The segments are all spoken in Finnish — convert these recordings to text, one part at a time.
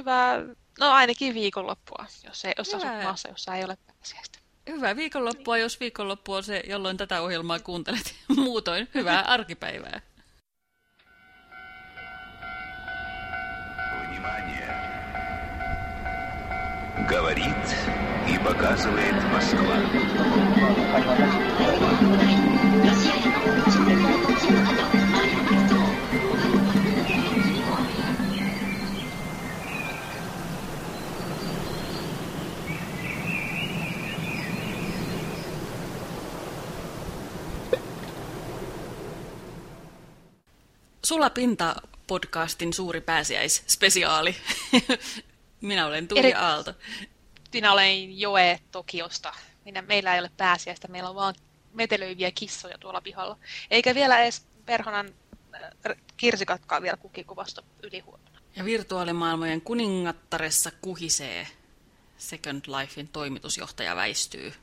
hyvää, no ainakin viikonloppua, jos, ei, jos asut maassa, jossa ei ole pääsiäistä. Hyvää viikonloppua, jos viikonloppu on se, jolloin tätä ohjelmaa kuuntelet. Muutoin, hyvää arkipäivää. Говорит и показывает Москва. Sulapinta podcastin suuri pääsiäisspesiaali. Minä olen Tuuli Eri... Aalto. Minä olen Joe Tokiosta. Minä, meillä ei ole pääsiäistä, meillä on vaan metelöiviä kissoja tuolla pihalla. Eikä vielä edes perhonan äh, kirsikatkaan vielä kukikuvasta ylihuomenna. Ja virtuaalimaailmojen kuningattaressa kuhisee Second Lifein toimitusjohtaja väistyy.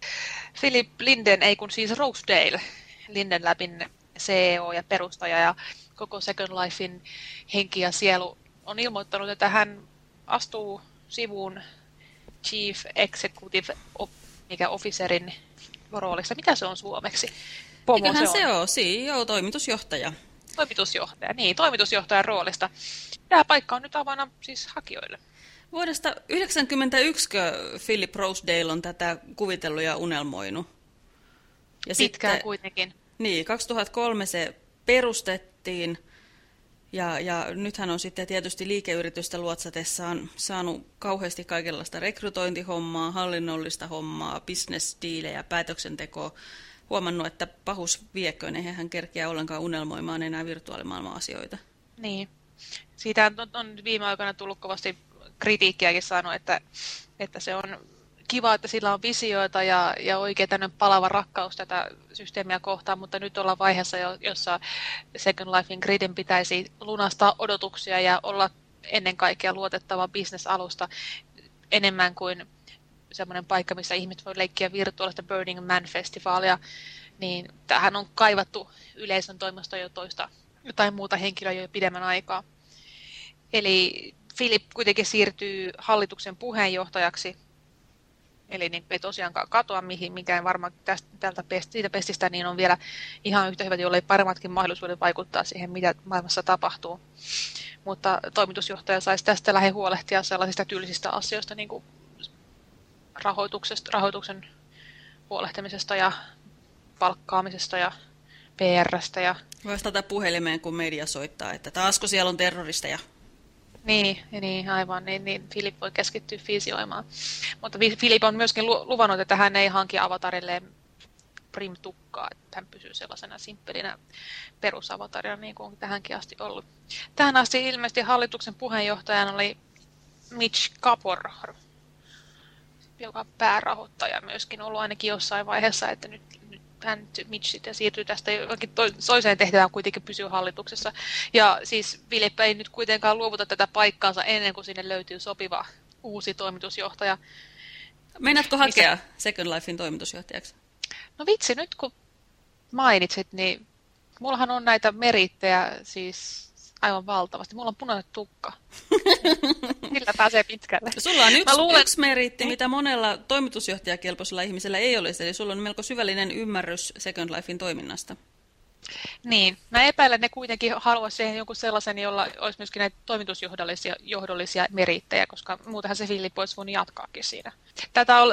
Philip Linden, ei kun siis Rosedale, Linden läpin CEO ja perustaja ja koko Second Lifein henki ja sielu on ilmoittanut, että hän astuu sivuun Chief Executive mikä officerin roolissa. Mitä se on suomeksi? Pomo Eiköhän se on. se on, CEO, toimitusjohtaja. Toimitusjohtaja, niin, toimitusjohtajan roolista. Tämä paikka on nyt avana siis hakijoille. Vuodesta 1991 Philip Rosedale on tätä kuvitellut ja unelmoinut. Ja Pitkään sitten, kuitenkin. Niin, 2003 se perustettiin ja, ja nythän on sitten tietysti liikeyritystä luotsatessaan saanut kauheasti kaikenlaista rekrytointihommaa, hallinnollista hommaa, bisnesdiilejä, päätöksentekoa. Huomannut, että pahus vieköön, eihän hän kerkeä ollenkaan unelmoimaan enää virtuaalimaailman asioita. Niin. Siitä on, on viime aikoina tullut kovasti kritiikkiäkin saanut, että, että se on kiva, että sillä on visioita ja, ja oikein tämmöinen palava rakkaus tätä systeemiä kohtaan, mutta nyt ollaan vaiheessa, jossa Second Lifein Gridin pitäisi lunastaa odotuksia ja olla ennen kaikkea luotettava bisnesalusta enemmän kuin semmoinen paikka, missä ihmiset voi leikkiä virtuaalista Burning Man-festivaalia, niin tähän on kaivattu yleisön toimesta jo toista jotain muuta henkilöä jo pidemmän aikaa. Eli Philip kuitenkin siirtyy hallituksen puheenjohtajaksi Eli niin ei tosiaankaan katoa mihin, mikään varmaan tästä, tältä pest, siitä pestistä, niin on vielä ihan yhtä hyvät, jollei paremmatkin mahdollisuudet vaikuttaa siihen, mitä maailmassa tapahtuu. Mutta toimitusjohtaja saisi tästä lähde huolehtia sellaisista tyylisistä asioista, niin kuin rahoituksesta, rahoituksen huolehtimisesta ja palkkaamisesta ja PRstä. Ja... Vastata puhelimeen, kun media soittaa, että taasko siellä on terroristeja. Niin, niin aivan, niin, niin Filip voi keskittyä fisioimaan. Mutta Filip on myöskin luvannut, että hän ei hanki avatarille prim-tukkaa, että hän pysyy sellaisena simppelinä perusavatarina, niin kuin tähänkin asti ollut. Tähän asti ilmeisesti hallituksen puheenjohtajan oli Mitch Kapor, joka päärahoittaja myöskin ollut ainakin jossain vaiheessa, että nyt hän Mitch sitten siirtyy tästä jokin toiseen tehtävään kuitenkin pysyy hallituksessa. Ja siis Philip ei nyt kuitenkaan luovuta tätä paikkaansa ennen kuin sinne löytyy sopiva uusi toimitusjohtaja. Meinaatko hakea Missä... Second Lifein toimitusjohtajaksi? No vitsi, nyt kun mainitsit, niin mullahan on näitä merittejä siis aivan valtavasti. Mulla on punainen tukka. Millä pääsee pitkälle? Sulla on yksi, luulen... yksi meritti, niin. mitä monella toimitusjohtajakelpoisella ihmisellä ei olisi. Eli sulla on melko syvällinen ymmärrys Second Lifein toiminnasta. Niin, mä epäilen, että ne kuitenkin haluaisi siihen jonkun sellaisen, jolla olisi myöskin näitä toimitusjohdollisia johdollisia merittejä, koska muutenhan se Filippo olisi voinut jatkaakin siinä. Tätä on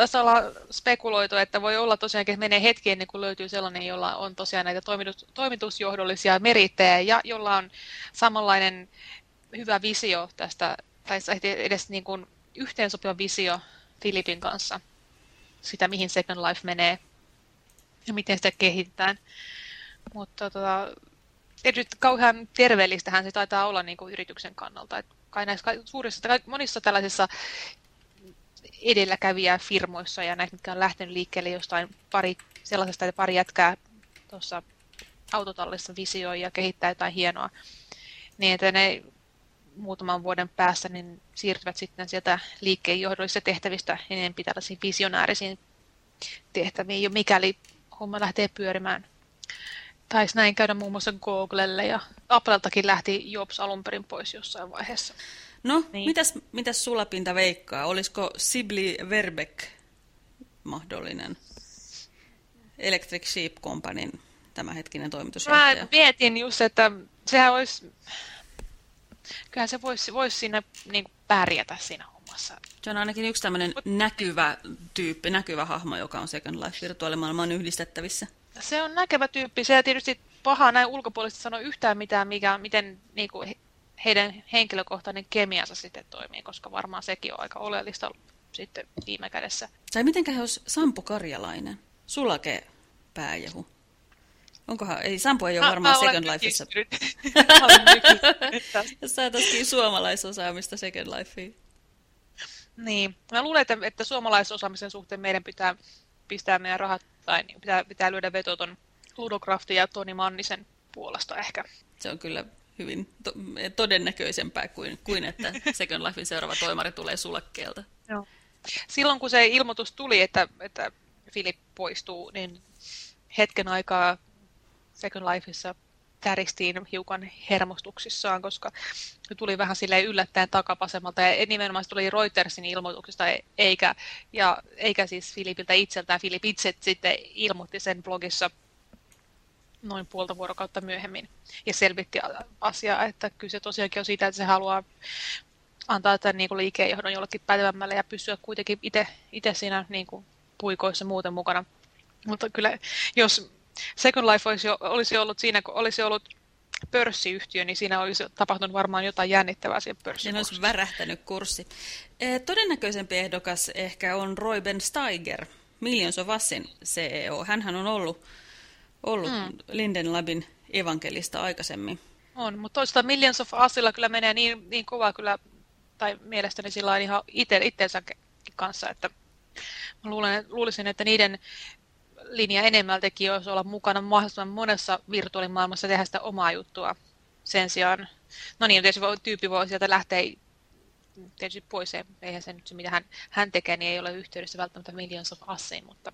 spekuloitu, että voi olla tosiaankin, että menee hetki ennen kuin löytyy sellainen, jolla on tosiaan näitä toimitus, toimitusjohdollisia merittejä ja jolla on samanlainen hyvä visio tästä, tai edes niin kuin yhteensopiva visio Filipin kanssa, sitä mihin Second Life menee ja miten sitä kehitetään. Mutta tota, tietysti kauhean terveellistähän se taitaa olla niin kuin yrityksen kannalta. Et kai näissä suurissa, monissa tällaisissa edelläkävijä firmoissa ja näitä, mitkä on lähtenyt liikkeelle jostain pari, sellaisesta, että pari jätkää tuossa autotallissa visioi ja kehittää jotain hienoa, niin että ne muutaman vuoden päässä niin siirtyvät sitten sieltä liikkeen johdollisista tehtävistä enemmän tällaisiin visionäärisiin tehtäviin, jo mikäli homma lähtee pyörimään taisi näin käydä muun muassa Googlelle ja Appleltakin lähti Jobs alun perin pois jossain vaiheessa. No, niin. mitäs, mitäs sulapinta veikkaa? Olisiko Sibli Verbeck mahdollinen Electric Sheep Companyn tämänhetkinen toimitusjohtaja? Mä mietin just, että sehän olisi, kyllähän se voisi, voisi siinä niin pärjätä siinä hommassa. Se on ainakin yksi tämmöinen näkyvä tyyppi, näkyvä hahmo, joka on Second Life virtuaalimaailmaan yhdistettävissä. Se on näkevä tyyppi. Se tietysti pahaa näin ulkopuolisesti sanoa yhtään mitään, mikä, miten niin kuin, heidän henkilökohtainen kemiansa sitten toimii, koska varmaan sekin on aika oleellista sitten viime kädessä. Tai mitenköhän olisi Sampo Karjalainen, sulake pääjehu? Onkohan, ei Sampo ei ole varmaan mä, Second Lifeissa. Jos saataisiin suomalaisosaamista Second Lifeen. Niin, mä luulen, että, että suomalaisosaamisen suhteen meidän pitää pistää meidän rahat, tai niin, pitää, pitää lyödä veto ton ja Toni Mannisen puolesta ehkä. Se on kyllä hyvin to todennäköisempää kuin, kuin että Second Lifein seuraava toimari tulee sulakkeelta. Joo. Silloin kun se ilmoitus tuli, että, että Filip poistuu, niin hetken aikaa Second Lifeissa täristiin hiukan hermostuksissaan, koska tuli vähän silleen yllättäen takapasemalta ja nimenomaan se tuli Reutersin ilmoituksesta eikä, ja, eikä siis Filipiltä itseltään. Filip itse sitten ilmoitti sen blogissa noin puolta vuorokautta myöhemmin ja selvitti asiaa, että kyse tosiaankin on siitä, että se haluaa antaa tämän niin kuin liikeenjohdon jollekin pätevämmälle ja pysyä kuitenkin itse siinä niin kuin puikoissa muuten mukana. Mutta kyllä, jos Second Life olisi, olisi ollut siinä, kun olisi ollut pörssiyhtiö, niin siinä olisi tapahtunut varmaan jotain jännittävää siihen pörssiin. Siinä olisi värähtänyt kurssi. Eh, todennäköisempi ehdokas ehkä on Royben Steiger, Millions of Usin CEO. Hänhän on ollut, ollut mm. Linden Labin evankelista aikaisemmin. On, mutta toista Millions of Usilla kyllä menee niin, niin kovaa kyllä, tai mielestäni sillä on ihan ite, itseensä kanssa, että mä luulen, luulisin, että niiden linja enemmältäkin olisi olla mukana mahdollisimman monessa virtuaalimaailmassa tehdä sitä omaa juttua sen sijaan. No niin, tietysti tyyppi voi sieltä lähteä tietysti pois, eihän se nyt se mitä hän, hän tekee, niin ei ole yhteydessä välttämättä Millions of Usiin, mutta...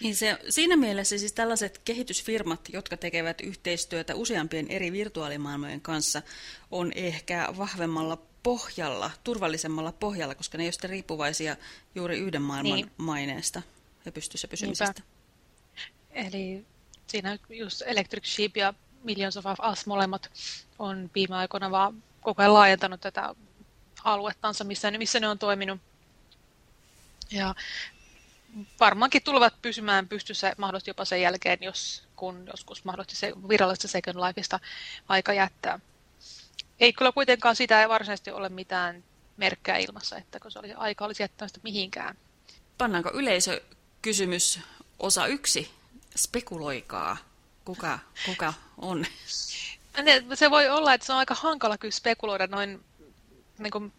Niin se, siinä mielessä siis tällaiset kehitysfirmat, jotka tekevät yhteistyötä useampien eri virtuaalimaailmojen kanssa, on ehkä vahvemmalla pohjalla, turvallisemmalla pohjalla, koska ne ei ole riippuvaisia juuri yhden maailman niin. maineesta ja pystyssä pysymisestä. Niinpä. Eli siinä just Electric Sheep ja Millions of Us molemmat on viime aikoina vaan koko ajan laajentanut tätä aluettansa, missä, missä ne on toiminut. Ja varmaankin tulevat pysymään pystyssä mahdollisesti jopa sen jälkeen, jos, kun joskus mahdollisesti se virallista Second Lifeista aika jättää. Ei kyllä kuitenkaan sitä ei varsinaisesti ole mitään merkkää ilmassa, että kun se olisi, aika olisi jättänyt mihinkään. Pannaanko yleisö kysymys osa yksi. Spekuloikaa. Kuka, kuka on? Se voi olla, että se on aika hankala kyllä spekuloida noin niin kuin,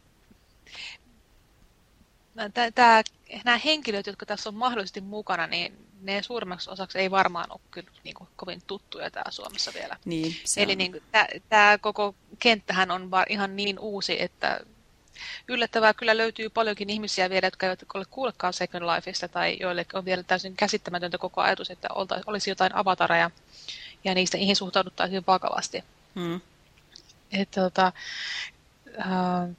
tää, nämä henkilöt, jotka tässä on mahdollisesti mukana, niin ne suurimmaksi osaksi ei varmaan ole kyllä niin kuin, kovin tuttuja täällä Suomessa vielä. Niin, Eli niin, tämä koko kenttähän on ihan niin uusi, että yllättävää kyllä löytyy paljonkin ihmisiä vielä, jotka eivät ole kuullekaan Second Lifeista tai joille on vielä täysin käsittämätöntä koko ajatus, että olisi jotain avatareja ja niistä niihin suhtauduttaisiin vakavasti. Hmm. Että, tota, äh,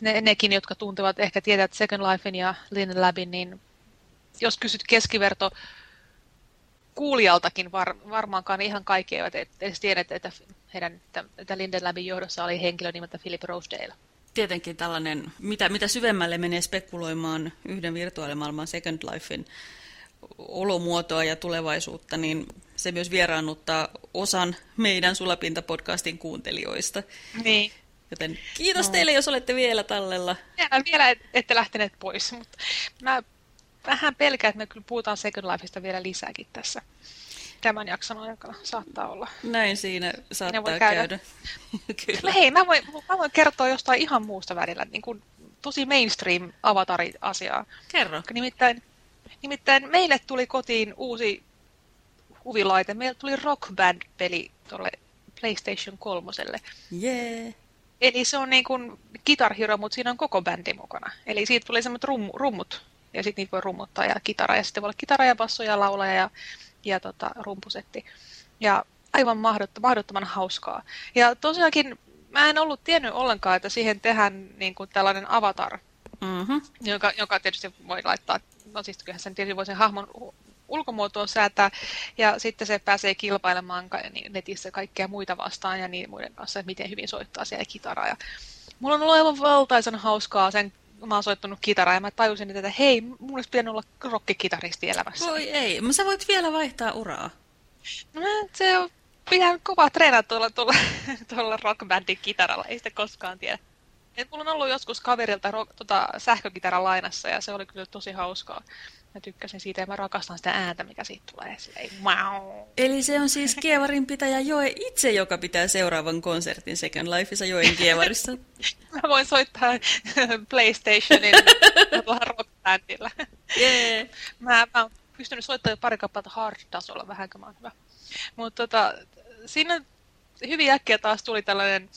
ne, nekin, jotka tuntevat, ehkä tietävät Second Lifein ja Linen Labin, niin jos kysyt keskiverto kuulijaltakin var, varmaankaan ihan kaikki eivät edes tiedä, että, heidän, että, että Linden Labin johdossa oli henkilö nimeltä Philip Rosedale tietenkin tällainen, mitä, mitä syvemmälle menee spekuloimaan yhden virtuaalimaailman Second Lifein olomuotoa ja tulevaisuutta, niin se myös vieraannuttaa osan meidän Sulapinta-podcastin kuuntelijoista. Niin. Joten kiitos no. teille, jos olette vielä tallella. Ja, vielä ette lähteneet pois, mutta mä vähän pelkään, että me kyllä puhutaan Second Lifeista vielä lisääkin tässä tämän jakson aikana saattaa olla. Näin siinä saattaa voi käydä. käydä. Kyllä. Hei, mä voin, mä voin kertoa jostain ihan muusta välillä, niin kuin tosi mainstream avatari-asiaa. Kerro. Nimittäin, nimittäin meille tuli kotiin uusi huvilaite. Meille tuli Rock Band-peli tuolle PlayStation 3. Yeah. Eli se on niin kuin Guitar Hero, mutta siinä on koko bändi mukana. Eli siitä tuli semmoiset rum, rummut, ja sitten niitä voi rummuttaa, ja kitara, ja sitten voi olla kitara ja basso ja laulaja, ja ja tota, rumpusetti. Ja aivan mahdottoman hauskaa. Ja tosiaankin mä en ollut tiennyt ollenkaan, että siihen tehdään niin kuin tällainen avatar, Mm-hmm. joka, joka tietysti voi laittaa, no siis kyllähän sen tietysti voi sen hahmon ulkomuotoon säätää, ja sitten se pääsee kilpailemaan niin netissä kaikkea muita vastaan ja niin muiden kanssa, että miten hyvin soittaa siellä kitaraa. Ja mulla on ollut aivan valtaisen hauskaa sen mä oon soittanut kitaraa ja mä tajusin, että hei, mun olisi pitänyt olla rokkikitaristi elämässä. Voi ei, mä sä voit vielä vaihtaa uraa. No se on ihan kova treenaa tuolla, tuolla, tuolla rockbandin kitaralla, ei sitä koskaan tiedä. Et mulla on ollut joskus kaverilta rock, tota, sähkökitaran lainassa ja se oli kyllä tosi hauskaa. Mä tykkäsin siitä ja mä rakastan sitä ääntä, mikä siitä tulee. Silleen, wow. Eli se on siis Kievarin pitäjä Joe itse, joka pitää seuraavan konsertin Second Lifeissa Joen Kievarissa. mä voin soittaa PlayStationin rockbandilla. Yeah. Mä, mä oon pystynyt soittamaan pari kappaletta hard-tasolla, vähänkö mä oon hyvä. Mutta tota, siinä hyvin äkkiä taas tuli tällainen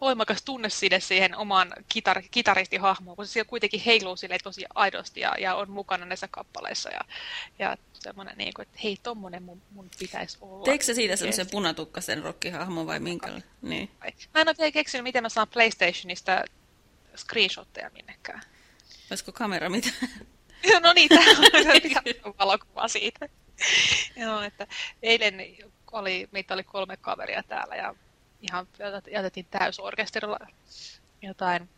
voimakas tunneside siihen omaan kitar, kitaristihahmoon, kun se siellä kuitenkin heiluu sille tosi aidosti ja, ja on mukana näissä kappaleissa. Ja, ja semmoinen, niin kuin, että hei, tommonen mun, mun pitäisi olla. Teekö se siitä semmoisen punatukkasen rokkihahmon vai minkä? Niin. Mä en ole vielä keksinyt, miten mä saan PlayStationista screenshotteja minnekään. Olisiko kamera mitä? no niin, tämä on valokuva siitä. Joo, että eilen oli, meitä oli kolme kaveria täällä ja ihan jätettiin täysorkesterilla jotain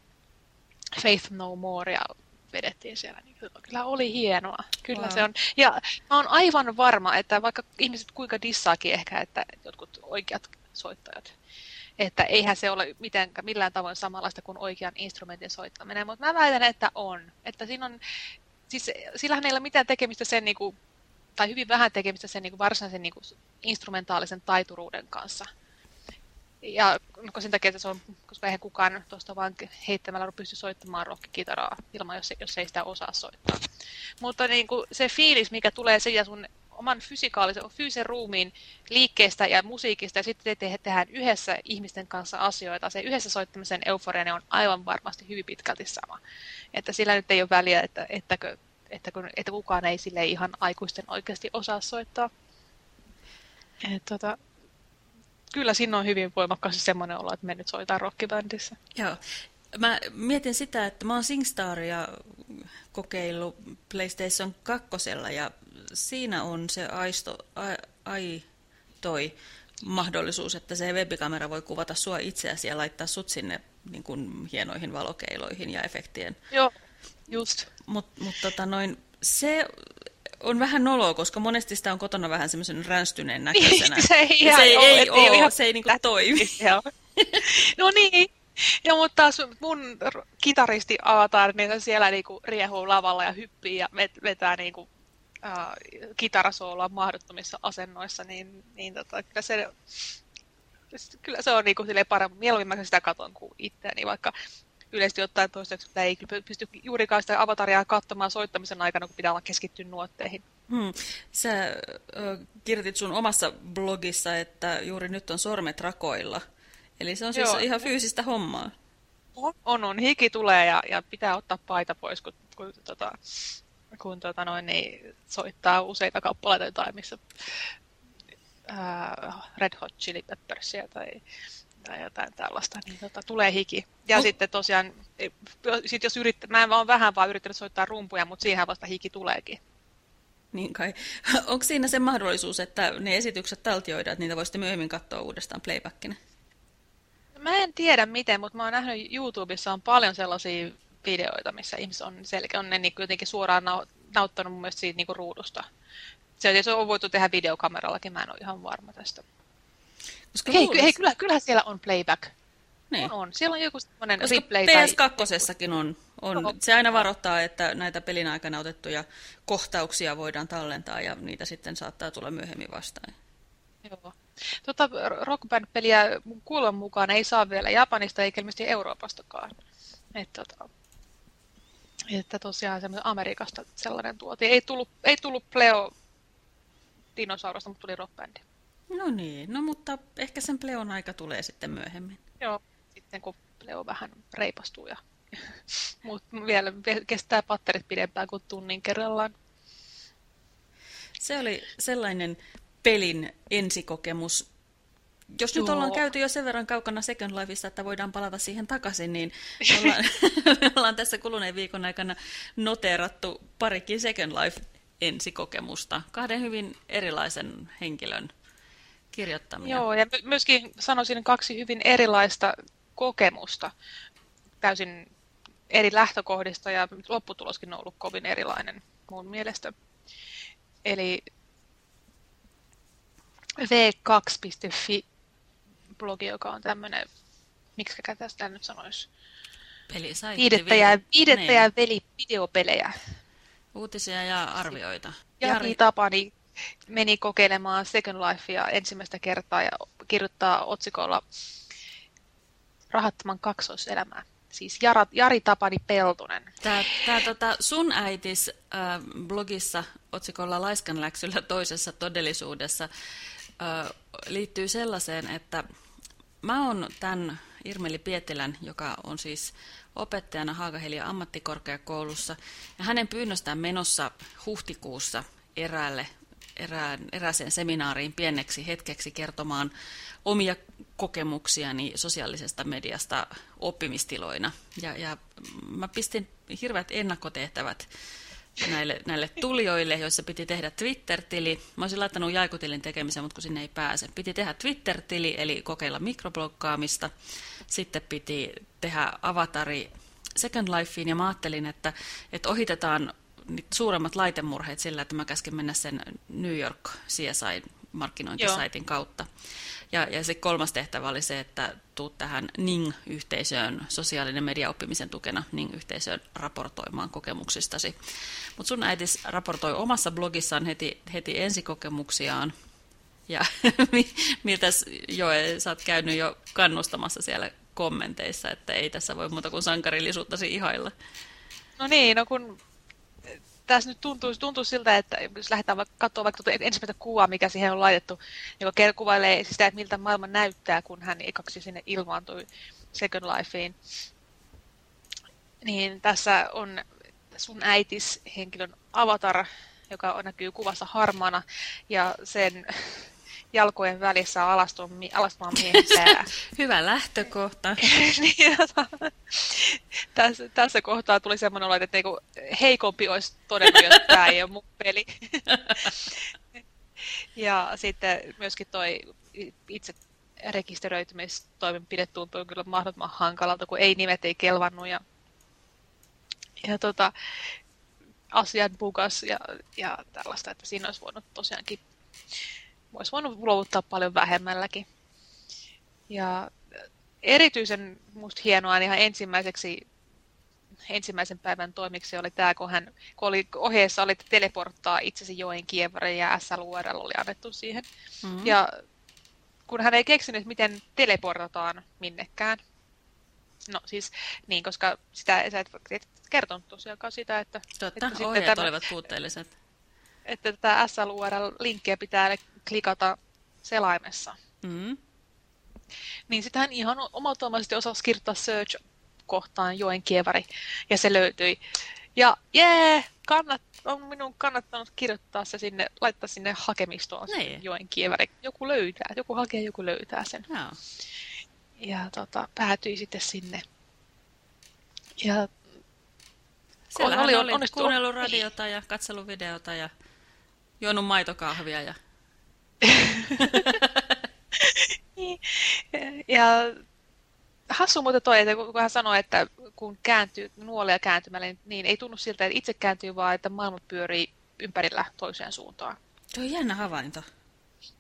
Faith No More ja vedettiin siellä. Niin kyllä oli hienoa. Kyllä wow. se on. Ja mä oon aivan varma, että vaikka ihmiset kuinka dissaakin ehkä, että jotkut oikeat soittajat, että eihän se ole mitenkään, millään tavoin samanlaista kuin oikean instrumentin soittaminen, mutta mä väitän, että on. Että siinä on, siis sillähän ei ole mitään tekemistä sen niin kuin, tai hyvin vähän tekemistä sen niin kuin varsinaisen niin kuin instrumentaalisen taituruuden kanssa ja no, sen takia, että se on, koska eihän kukaan tuosta vaan heittämällä pysty soittamaan rockikitaraa ilman, jos, jos ei sitä osaa soittaa. Mutta niin kuin se fiilis, mikä tulee siitä sun oman fysikaalisen, fyysisen ruumiin liikkeestä ja musiikista, ja sitten te tehdään yhdessä ihmisten kanssa asioita. Se yhdessä soittamisen euforia on aivan varmasti hyvin pitkälti sama. Että sillä nyt ei ole väliä, että, ettäkö, ettäkö, että kukaan ei sille ihan aikuisten oikeasti osaa soittaa. Et, tota, kyllä siinä on hyvin voimakkaasti semmoinen olo, että me nyt soitaan rockibändissä. Joo. Mä mietin sitä, että mä oon SingStaria kokeillut PlayStation 2 ja siinä on se aisto, ai, ai toi mahdollisuus, että se webikamera voi kuvata sua itseäsi ja laittaa sut sinne niin kuin, hienoihin valokeiloihin ja efektien. Joo, just. Mutta mut, tota, noin, se on vähän noloa, koska monesti sitä on kotona vähän semmoisen ränstyneen näköisenä. se ei, se ei, ole, ei, ole, ihan se ei niinku toimi. no niin, ja mutta taas mun kitaristi Avatar, niin siellä niinku riehuu lavalla ja hyppii ja vetää niinku, äh, kitarasooloa mahdottomissa asennoissa, niin, niin tota, kyllä se, kyllä se on niinku paremmin. Mieluummin mä sitä katon kuin itseäni, vaikka yleisesti ottaen toistaiseksi, että ei pysty juurikaan sitä avataria katsomaan soittamisen aikana, kun pitää olla keskittynyt nuotteihin. Hmm. Sä ö, kirjoitit sun omassa blogissa, että juuri nyt on sormet rakoilla. Eli se on siis Joo. ihan fyysistä hommaa. On, on, on. Hiki tulee ja, ja pitää ottaa paita pois, kun, kun, tota, kun tota noin, niin soittaa useita kappaleita jotain, missä ää, Red Hot Chili Peppersia tai tai jotain tällaista, niin tota, tulee hiki. Ja no. sitten tosiaan, sit jos yrittä, mä en vaan vähän vaan yrittänyt soittaa rumpuja, mutta siihen vasta hiki tuleekin. Niin kai. Onko siinä se mahdollisuus, että ne esitykset taltioidaan, että niitä voisitte myöhemmin katsoa uudestaan playbackina? Mä en tiedä miten, mutta mä oon nähnyt YouTubessa on paljon sellaisia videoita, missä ihmiset on selkeä, on ne niin jotenkin suoraan nauttanut mun mielestä siitä niin ruudusta. Se, se on voitu tehdä videokamerallakin, mä en ole ihan varma tästä. Koska hei, luulis... hei kyllä, kyllähän siellä on playback. Niin. On, on. Siellä on joku semmoinen replay. PS2 on. on. Se aina varoittaa, että näitä pelin aikana otettuja kohtauksia voidaan tallentaa ja niitä sitten saattaa tulla myöhemmin vastaan. Joo. Tota, rockband-peliä kuuleman mukaan ei saa vielä Japanista eikä ilmeisesti Euroopastakaan. Että, tota, että tosiaan Amerikasta sellainen tuotiin. Ei tullut, ei tullut Pleo dinosaurosta, mutta tuli rockbandi. No niin, no mutta ehkä sen pleon aika tulee sitten myöhemmin. Joo, sitten kun pleo vähän reipastuu ja mutta vielä kestää patterit pidempään kuin tunnin kerrallaan. Se oli sellainen pelin ensikokemus. jos Joo. nyt ollaan käyty jo sen verran kaukana Second Lifeista, että voidaan palata siihen takaisin, niin ollaan, me ollaan tässä kuluneen viikon aikana noteerattu parikin Second Life ensikokemusta, kahden hyvin erilaisen henkilön kirjoittamia. Joo, ja myöskin sanoisin kaksi hyvin erilaista kokemusta täysin eri lähtökohdista ja lopputuloskin on ollut kovin erilainen mun mielestä. Eli v2.fi blogi, joka on tämmöinen, miksi tästä nyt sanoisi, Pelisaitti. Viidettä viidettä ja veli, videopelejä. Uutisia ja arvioita. Jari Tapani meni kokeilemaan Second Lifea ensimmäistä kertaa ja kirjoittaa otsikolla Rahattoman kaksoiselämää. Siis Jara, Jari Tapani Peltonen. Tämä, tämä tota, sun äitis äh, blogissa otsikolla Laiskanläksyllä toisessa todellisuudessa äh, liittyy sellaiseen, että mä oon tämän Irmeli Pietilän, joka on siis opettajana Haagahelia ammattikorkeakoulussa, ja hänen pyynnöstään menossa huhtikuussa eräälle, erään, erääseen seminaariin pieneksi hetkeksi kertomaan omia kokemuksiani sosiaalisesta mediasta oppimistiloina. Ja, ja mä pistin hirveät ennakkotehtävät näille, näille tulijoille, joissa piti tehdä Twitter-tili. Mä olisin laittanut jaikutilin tekemiseen, mutta kun sinne ei pääse. Piti tehdä Twitter-tili, eli kokeilla mikroblokkaamista. Sitten piti tehdä avatari Second Lifeen, ja mä ajattelin, että, että ohitetaan suuremmat laitemurheet sillä, että mä käsken mennä sen New York CSI-markkinointisaitin Joo. kautta. Ja, ja se kolmas tehtävä oli se, että tuut tähän NING-yhteisöön, sosiaalinen media oppimisen tukena NING-yhteisöön raportoimaan kokemuksistasi. Mutta sun äitis raportoi omassa blogissaan heti, heti ensikokemuksiaan. Ja miltäs Joe, sä oot käynyt jo kannustamassa siellä kommenteissa, että ei tässä voi muuta kuin sankarillisuuttasi ihailla. No niin, no kun tässä nyt tuntuu, tuntuu siltä, että jos lähdetään vaikka katsoa vaikka tuota ensimmäistä kuvaa, mikä siihen on laitettu, joka kuvailee sitä, että miltä maailma näyttää, kun hän ekaksi sinne ilmaantui Second Lifeen. Niin tässä on sun äitis henkilön avatar, joka näkyy kuvassa harmaana, ja sen jalkojen välissä alastuvan, alastuvan miehen pää. Hyvä lähtökohta. niin, tässä, tässä kohtaa tuli semmoinen olo, että niinku heikompi olisi todennut, jos tämä ei ole mun peli. ja sitten myöskin toi itse rekisteröitymistoimenpide tuntuu kyllä mahdottoman hankalalta, kun ei nimet ei kelvannut ja, ja tota, asiat bukas ja, ja tällaista, että siinä olisi voinut tosiaankin olisi voinut luovuttaa paljon vähemmälläkin. Ja erityisen musta hienoa ihan ensimmäiseksi ensimmäisen päivän toimiksi oli tämä, kun, hän, kun oli ohjeessa oli, että teleporttaa itsesi joen kievarin ja SLURL oli annettu siihen. Mm-hmm. Ja kun hän ei keksinyt, miten teleportataan minnekään. No siis niin, koska sitä, sä et, et kertonut tosiaankaan sitä, että... Totta, että ohjeet tämä, olivat puutteelliset. Että tätä SLURL-linkkiä pitää klikata selaimessa. Mm. Niin sitä hän ihan omatoimaisesti osasi kirjoittaa search-kohtaan joen kievari, ja se löytyi. Ja jee, kannat, on minun kannattanut kirjoittaa se sinne, laittaa sinne hakemistoon niin. joen kievari. Joku löytää, joku hakee, joku löytää sen. No. Ja tota, päätyi sitten sinne. Ja Siellä oli, oli onnistu... kuunnellut radiota ja katsellut videota ja juonut maitokahvia ja ja hassu muuten toi, että kun hän sanoi, että kun kääntyy nuolia kääntymällä, niin, niin ei tunnu siltä, että itse kääntyy, vaan että maailma pyörii ympärillä toiseen suuntaan. Tuo on jännä havainto.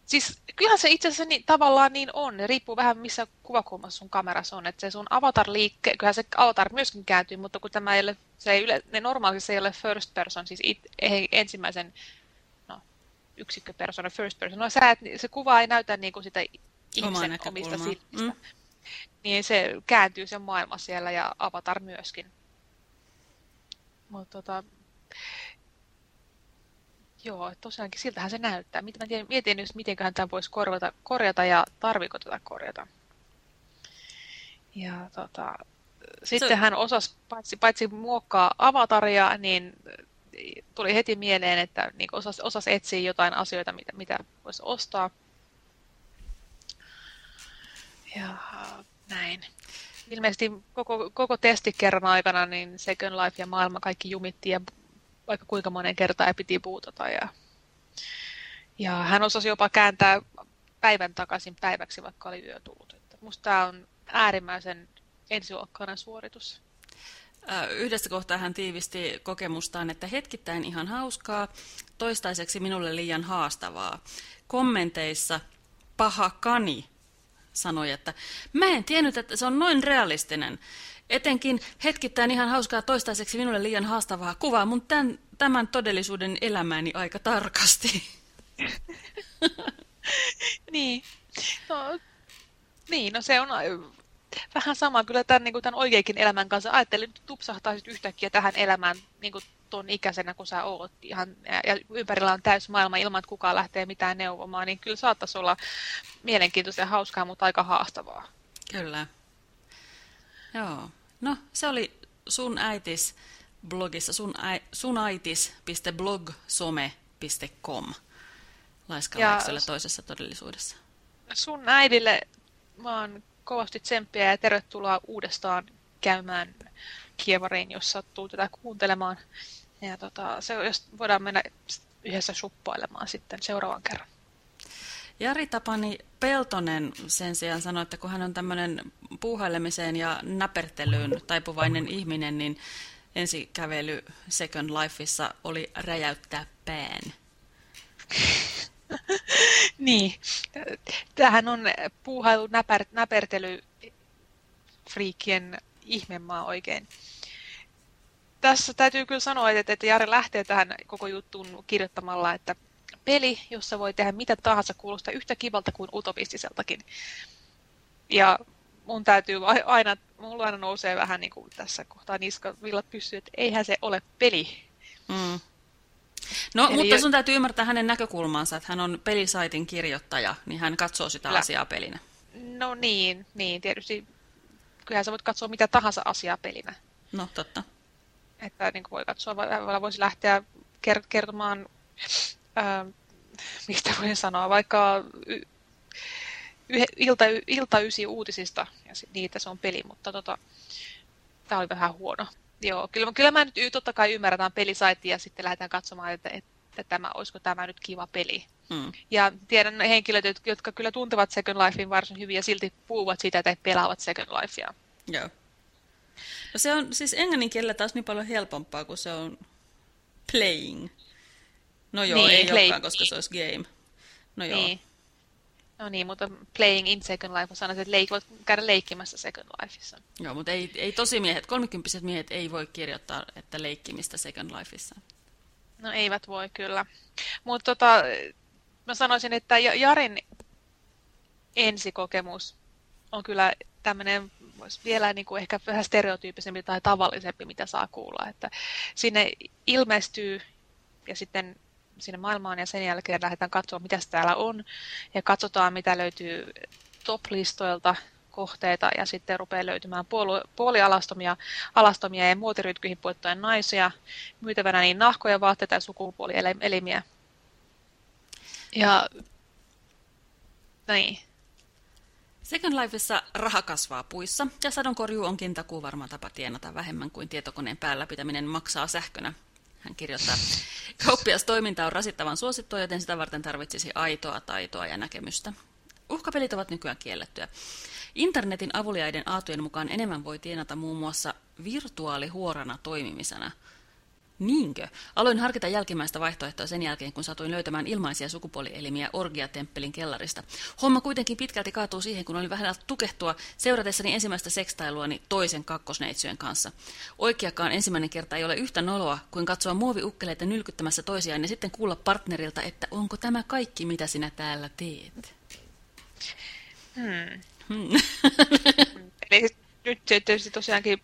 Siis kyllähän se itse asiassa niin, tavallaan niin on. Riippuu vähän missä kuvakulmassa sun kamerassa on. Että se sun avatar liikke, kyllähän se avatar myöskin kääntyy, mutta kun tämä ei ole, se ei yle, ne normaalisti se ei ole first person, siis it, ei, ensimmäisen yksikköpersona, first person. No, sä et, se kuva ei näytä niin kuin sitä ihmisen omista silmistä. Mm. Niin se kääntyy se maailma siellä ja avatar myöskin. Mutta tota, joo, tosiaankin siltähän se näyttää. Mä tiedän, mietin just, mitenköhän tämä voisi korvata, korjata ja tarviko tätä korjata. Ja tota, sitten hän osasi, paitsi, paitsi muokkaa avataria, niin tuli heti mieleen, että niin osasi, osasi etsiä jotain asioita, mitä, mitä voisi ostaa. Ja näin. Ilmeisesti koko, koko testikerran aikana niin Second Life ja maailma kaikki jumittiin ja vaikka kuinka monen kertaa piti puutata. Ja, ja hän osasi jopa kääntää päivän takaisin päiväksi, vaikka oli yö tullut. Että musta tämä on äärimmäisen ensiluokkainen suoritus. Yhdessä kohtaa hän tiivisti kokemustaan, että hetkittäin ihan hauskaa, toistaiseksi minulle liian haastavaa. Kommenteissa paha kani sanoi, että mä en tiennyt, että se on noin realistinen. Etenkin hetkittäin ihan hauskaa toistaiseksi minulle liian haastavaa kuvaa mun tämän, tämän todellisuuden elämääni aika tarkasti. niin. No, niin, no se on vähän sama kyllä tämän, niin kuin tämän oikeakin elämän kanssa. Ajattelin, että tupsahtaisit yhtäkkiä tähän elämään niin kuin tuon ikäisenä, kun sä oot ihan, ja ympärillä on täys maailma ilman, että kukaan lähtee mitään neuvomaan, niin kyllä saattaisi olla mielenkiintoista ja hauskaa, mutta aika haastavaa. Kyllä. Joo. No, se oli sun äitis blogissa sun, äi, sunaitis.blogsome.com laiskalakselle toisessa todellisuudessa. Sun äidille vaan kovasti tsemppiä ja tervetuloa uudestaan käymään Kievariin, jos sattuu tätä kuuntelemaan. Ja tota, se, jos voidaan mennä yhdessä suppailemaan sitten seuraavan kerran. Jari Tapani Peltonen sen sijaan sanoi, että kun hän on tämmöinen puuhailemiseen ja näpertelyyn taipuvainen ihminen, niin ensikävely Second Lifeissa oli räjäyttää pään. niin, tämähän on puuhailu näper, näpertely friikien ihmemaa oikein. Tässä täytyy kyllä sanoa, että, että Jari lähtee tähän koko juttuun kirjoittamalla, että peli, jossa voi tehdä mitä tahansa, kuulostaa yhtä kivalta kuin utopistiseltakin. Ja mun täytyy aina, mulla aina nousee vähän niin kuin tässä kohtaa niska villat pystyy, että eihän se ole peli. Mm. No, Eli mutta sun täytyy ymmärtää hänen näkökulmansa, että hän on pelisaitin kirjoittaja, niin hän katsoo sitä Kyllä. asiaa pelinä. No niin, niin, tietysti kyllähän sä voit katsoa mitä tahansa asiaa pelinä. No, totta. Että niin voi katsoa, voisi lähteä kertomaan, ää, mistä voin sanoa, vaikka y, y, ilta, ilta ysi uutisista, ja niitä se on peli, mutta tota, tämä oli vähän huono. Joo, kyllä, kyllä mä nyt totta kai ymmärrän pelisaitin ja sitten lähdetään katsomaan, että, että tämä, olisiko tämä nyt kiva peli. Mm. Ja tiedän henkilöitä, jotka kyllä tuntevat Second Lifein varsin hyvin ja silti puhuvat siitä, että he pelaavat Second Lifea. Joo. No se on siis englannin kielellä taas niin paljon helpompaa, kun se on playing. No joo, niin, ei play... olekaan, koska se olisi game. No joo. Niin. No niin, mutta playing in Second Life on sanonut, että leik, voit käydä leikkimässä Second Lifeissa. Joo, mutta ei, ei tosi miehet, kolmikymppiset miehet ei voi kirjoittaa, että leikkimistä Second Lifeissa. No eivät voi kyllä. Mutta tota, mä sanoisin, että Jarin ensikokemus on kyllä tämmöinen vielä niin kuin ehkä vähän stereotyyppisempi tai tavallisempi, mitä saa kuulla. Että sinne ilmestyy ja sitten sinne maailmaan ja sen jälkeen lähdetään katsomaan, mitä täällä on. Ja katsotaan, mitä löytyy top-listoilta kohteita ja sitten rupeaa löytymään puoli, puolialastomia alastomia ja muotirytkyihin puettuja naisia, myytävänä niin nahkoja, vaatteita ja sukupuolielimiä. Ja niin. Second Lifeissa raha kasvaa puissa ja sadonkorjuu onkin takuu varma tapa tienata vähemmän kuin tietokoneen päällä pitäminen maksaa sähkönä. Hän kirjoittaa, kauppias toiminta on rasittavan suosittua, joten sitä varten tarvitsisi aitoa, taitoa ja näkemystä. Uhkapelit ovat nykyään kiellettyä. Internetin avuliaiden aatojen mukaan enemmän voi tienata muun muassa virtuaalihuorana toimimisena – Niinkö? Aloin harkita jälkimmäistä vaihtoehtoa sen jälkeen, kun satuin löytämään ilmaisia sukupuolielimiä Orgia-temppelin kellarista. Homma kuitenkin pitkälti kaatuu siihen, kun olin vähän tukehtua seuratessani ensimmäistä sekstailuani toisen kakkosneitsyön kanssa. Oikeakaan ensimmäinen kerta ei ole yhtä noloa kuin katsoa muoviukkeleita nylkyttämässä toisiaan ja sitten kuulla partnerilta, että onko tämä kaikki, mitä sinä täällä teet. Hmm. Hmm. Eli nyt tietysti tosiaankin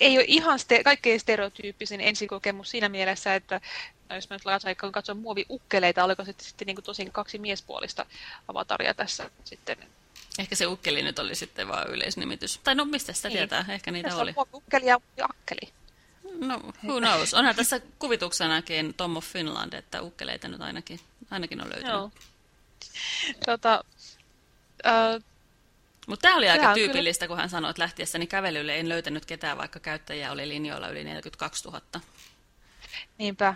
ei ole ihan ste- kaikkein stereotyyppisin ensikokemus siinä mielessä, että no jos mä nyt katson, katson muoviukkeleita, oliko se sitten niin kuin tosin kaksi miespuolista avataria tässä sitten? Ehkä se ukkeli nyt oli sitten vaan yleisnimitys. Tai no mistä sitä niin. tietää, ehkä niitä tässä oli. ukkeli ja akkeli. No, who knows. Onhan tässä kuvituksenakin Tom of Finland, että ukkeleita nyt ainakin, ainakin on löytynyt. Joo. Tota, äh, Mutta tämä oli aika tyypillistä, kyllä... kun hän sanoi, että lähtiessäni kävelylle en löytänyt ketään, vaikka käyttäjiä oli linjoilla yli 42 000. Niinpä.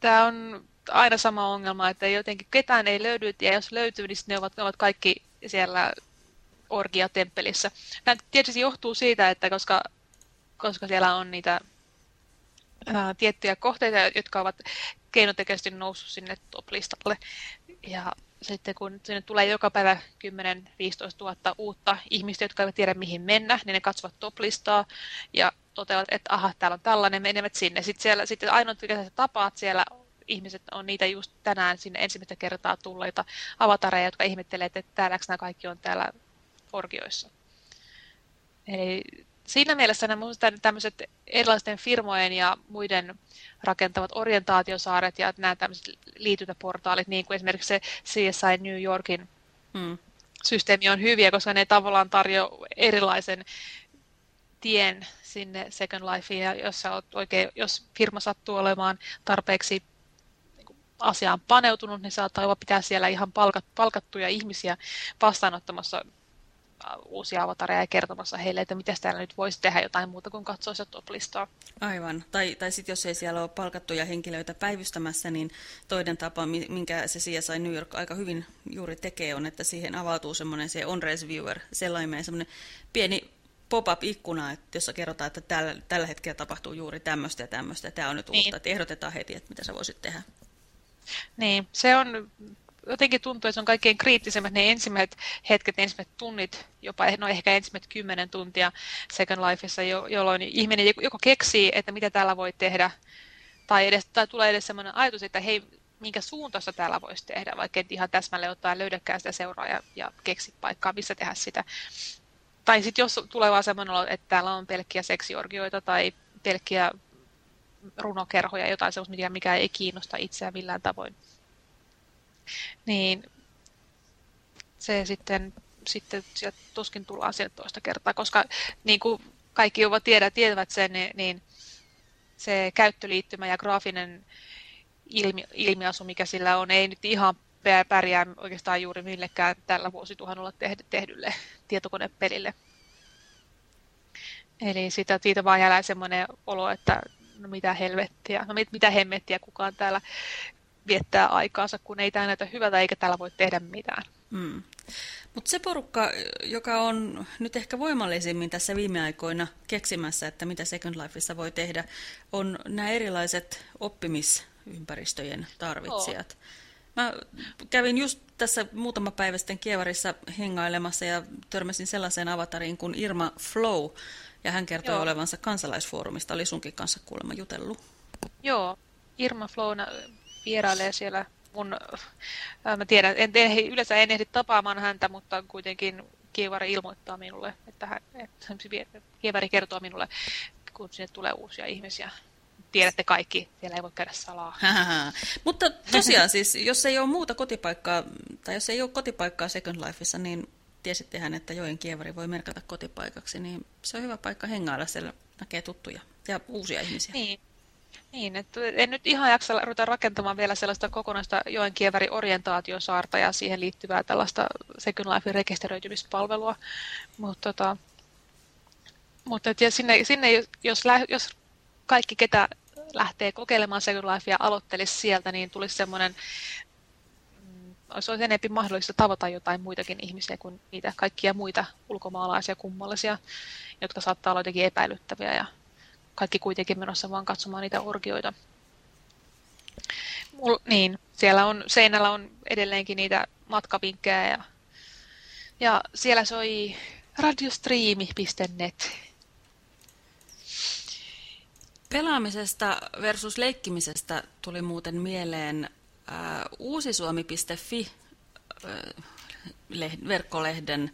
Tämä on aina sama ongelma, että jotenkin ketään ei löydy, ja jos löytyy, niin ne ovat, ne ovat kaikki siellä orgia-temppelissä. Tämä tietysti johtuu siitä, että koska, koska siellä on niitä ää, tiettyjä kohteita, jotka ovat keinotekoisesti noussut sinne top-listalle, ja sitten kun sinne tulee joka päivä 10-15 000 uutta ihmistä, jotka eivät tiedä mihin mennä, niin ne katsovat top-listaa ja toteavat, että aha, täällä on tällainen, menevät sinne. Sitten, siellä, sitten ainoat, mitä sä tapaat siellä, ihmiset on niitä just tänään sinne ensimmäistä kertaa tulleita avatareja, jotka ihmettelee, että täälläks nämä kaikki on täällä orgioissa. Eli siinä mielessä nämä tämmöiset erilaisten firmojen ja muiden rakentavat orientaatiosaaret ja nämä tämmöiset liityntäportaalit, niin kuin esimerkiksi se CSI New Yorkin hmm. systeemi on hyviä, koska ne tavallaan tarjoaa erilaisen tien sinne Second Lifeen, ja jos, oikein, jos firma sattuu olemaan tarpeeksi asiaan paneutunut, niin saattaa jopa pitää siellä ihan palkat, palkattuja ihmisiä vastaanottamassa uusia avatareja ja kertomassa heille, että miten täällä nyt voisi tehdä jotain muuta kuin katsoa sitä top-listaa. Aivan. Tai, tai sitten jos ei siellä ole palkattuja henkilöitä päivystämässä, niin toinen tapa, minkä se CSI New York aika hyvin juuri tekee, on, että siihen avautuu semmoinen se on-res viewer, sellainen semmoinen pieni pop-up-ikkuna, jossa kerrotaan, että tällä, tällä hetkellä tapahtuu juuri tämmöistä ja tämmöistä, ja tämä on nyt uutta, niin. että ehdotetaan heti, että mitä sä voisit tehdä. Niin, se on jotenkin tuntuu, että se on kaikkein kriittisemmät ne ensimmäiset hetket, ensimmäiset tunnit, jopa no ehkä ensimmäiset kymmenen tuntia Second Lifeissa, jo, jolloin ihminen joko keksii, että mitä täällä voi tehdä, tai, edes, tai tulee edes sellainen ajatus, että hei, minkä suuntaista täällä voisi tehdä, vaikka et ihan täsmälleen ottaen löydäkään sitä seuraa ja, ja keksi paikkaa, missä tehdä sitä. Tai sitten jos tulee vaan semmoinen olo, että täällä on pelkkiä seksiorgioita tai pelkkiä runokerhoja, jotain sellaista, mikä ei kiinnosta itseään millään tavoin niin se sitten, sitten sieltä tuskin tullaan sieltä toista kertaa, koska niin kuin kaikki ovat tiedä, tietävät sen, niin, niin se käyttöliittymä ja graafinen ilmi, ilmiasu, mikä sillä on, ei nyt ihan pärjää oikeastaan juuri millekään tällä vuosituhannella tehdylle tietokonepelille. Eli sitä, siitä vaan jää semmoinen olo, että no mitä helvettiä, no mit, mitä hemmettiä kukaan täällä viettää aikaansa, kun ei tämä näytä hyvältä eikä täällä voi tehdä mitään. Mm. Mutta se porukka, joka on nyt ehkä voimallisimmin tässä viime aikoina keksimässä, että mitä Second Lifeissa voi tehdä, on nämä erilaiset oppimisympäristöjen tarvitsijat. Oh. Mä kävin just tässä muutama päivä sitten Kievarissa hengailemassa ja törmäsin sellaiseen avatariin kuin Irma Flow, ja hän kertoi Joo. olevansa kansalaisfoorumista. Oli sunkin kanssa kuulemma jutellut. Joo, Irma Flow vierailee siellä mun, ää, mä tiedän, en, en, yleensä en ehdi tapaamaan häntä, mutta kuitenkin Kievari ilmoittaa minulle, että, hän, että Kievari kertoo minulle, kun sinne tulee uusia ihmisiä. Tiedätte kaikki, siellä ei voi käydä salaa. mutta tosiaan siis, jos ei ole muuta kotipaikkaa, tai jos ei ole kotipaikkaa Second Lifeissa, niin tiesittehän, että Joen Kievari voi merkata kotipaikaksi, niin se on hyvä paikka hengailla, siellä näkee tuttuja ja uusia ihmisiä. Niin, niin, että en nyt ihan jaksa ruveta rakentamaan vielä sellaista kokonaista joenkieväri orientaatiosaarta ja siihen liittyvää tällaista Second Lifein rekisteröitymispalvelua. Mutta, tota, ja sinne, sinne jos, jos kaikki, ketä lähtee kokeilemaan Second Lifea aloittelisi sieltä, niin tulisi semmoinen mm, olisi enemmän mahdollista tavata jotain muitakin ihmisiä kuin niitä kaikkia muita ulkomaalaisia kummallisia, jotka saattaa olla jotenkin epäilyttäviä ja kaikki kuitenkin menossa vaan katsomaan niitä orgioita. Mul, niin, siellä on, seinällä on edelleenkin niitä matkavinkkejä ja, ja siellä soi radiostreami.net. Pelaamisesta versus leikkimisestä tuli muuten mieleen äh, uusisuomi.fi äh, verkkolehden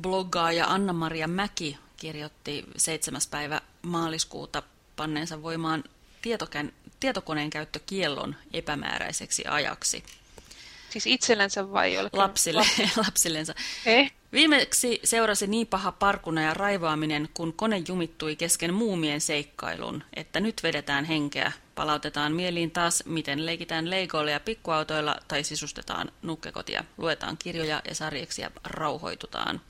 bloggaaja Anna-Maria Mäki kirjoitti 7. päivä maaliskuuta panneensa voimaan tietokän, tietokoneen käyttökiellon epämääräiseksi ajaksi. Siis itsellensä vai jollekin? Lapsille, lapsillensa. Eh? Viimeksi seurasi niin paha parkuna ja raivaaminen, kun kone jumittui kesken muumien seikkailun, että nyt vedetään henkeä Palautetaan mieliin taas, miten leikitään leikoilla ja pikkuautoilla tai sisustetaan nukkekotia, luetaan kirjoja ja sarjeksi ja rauhoitutaan.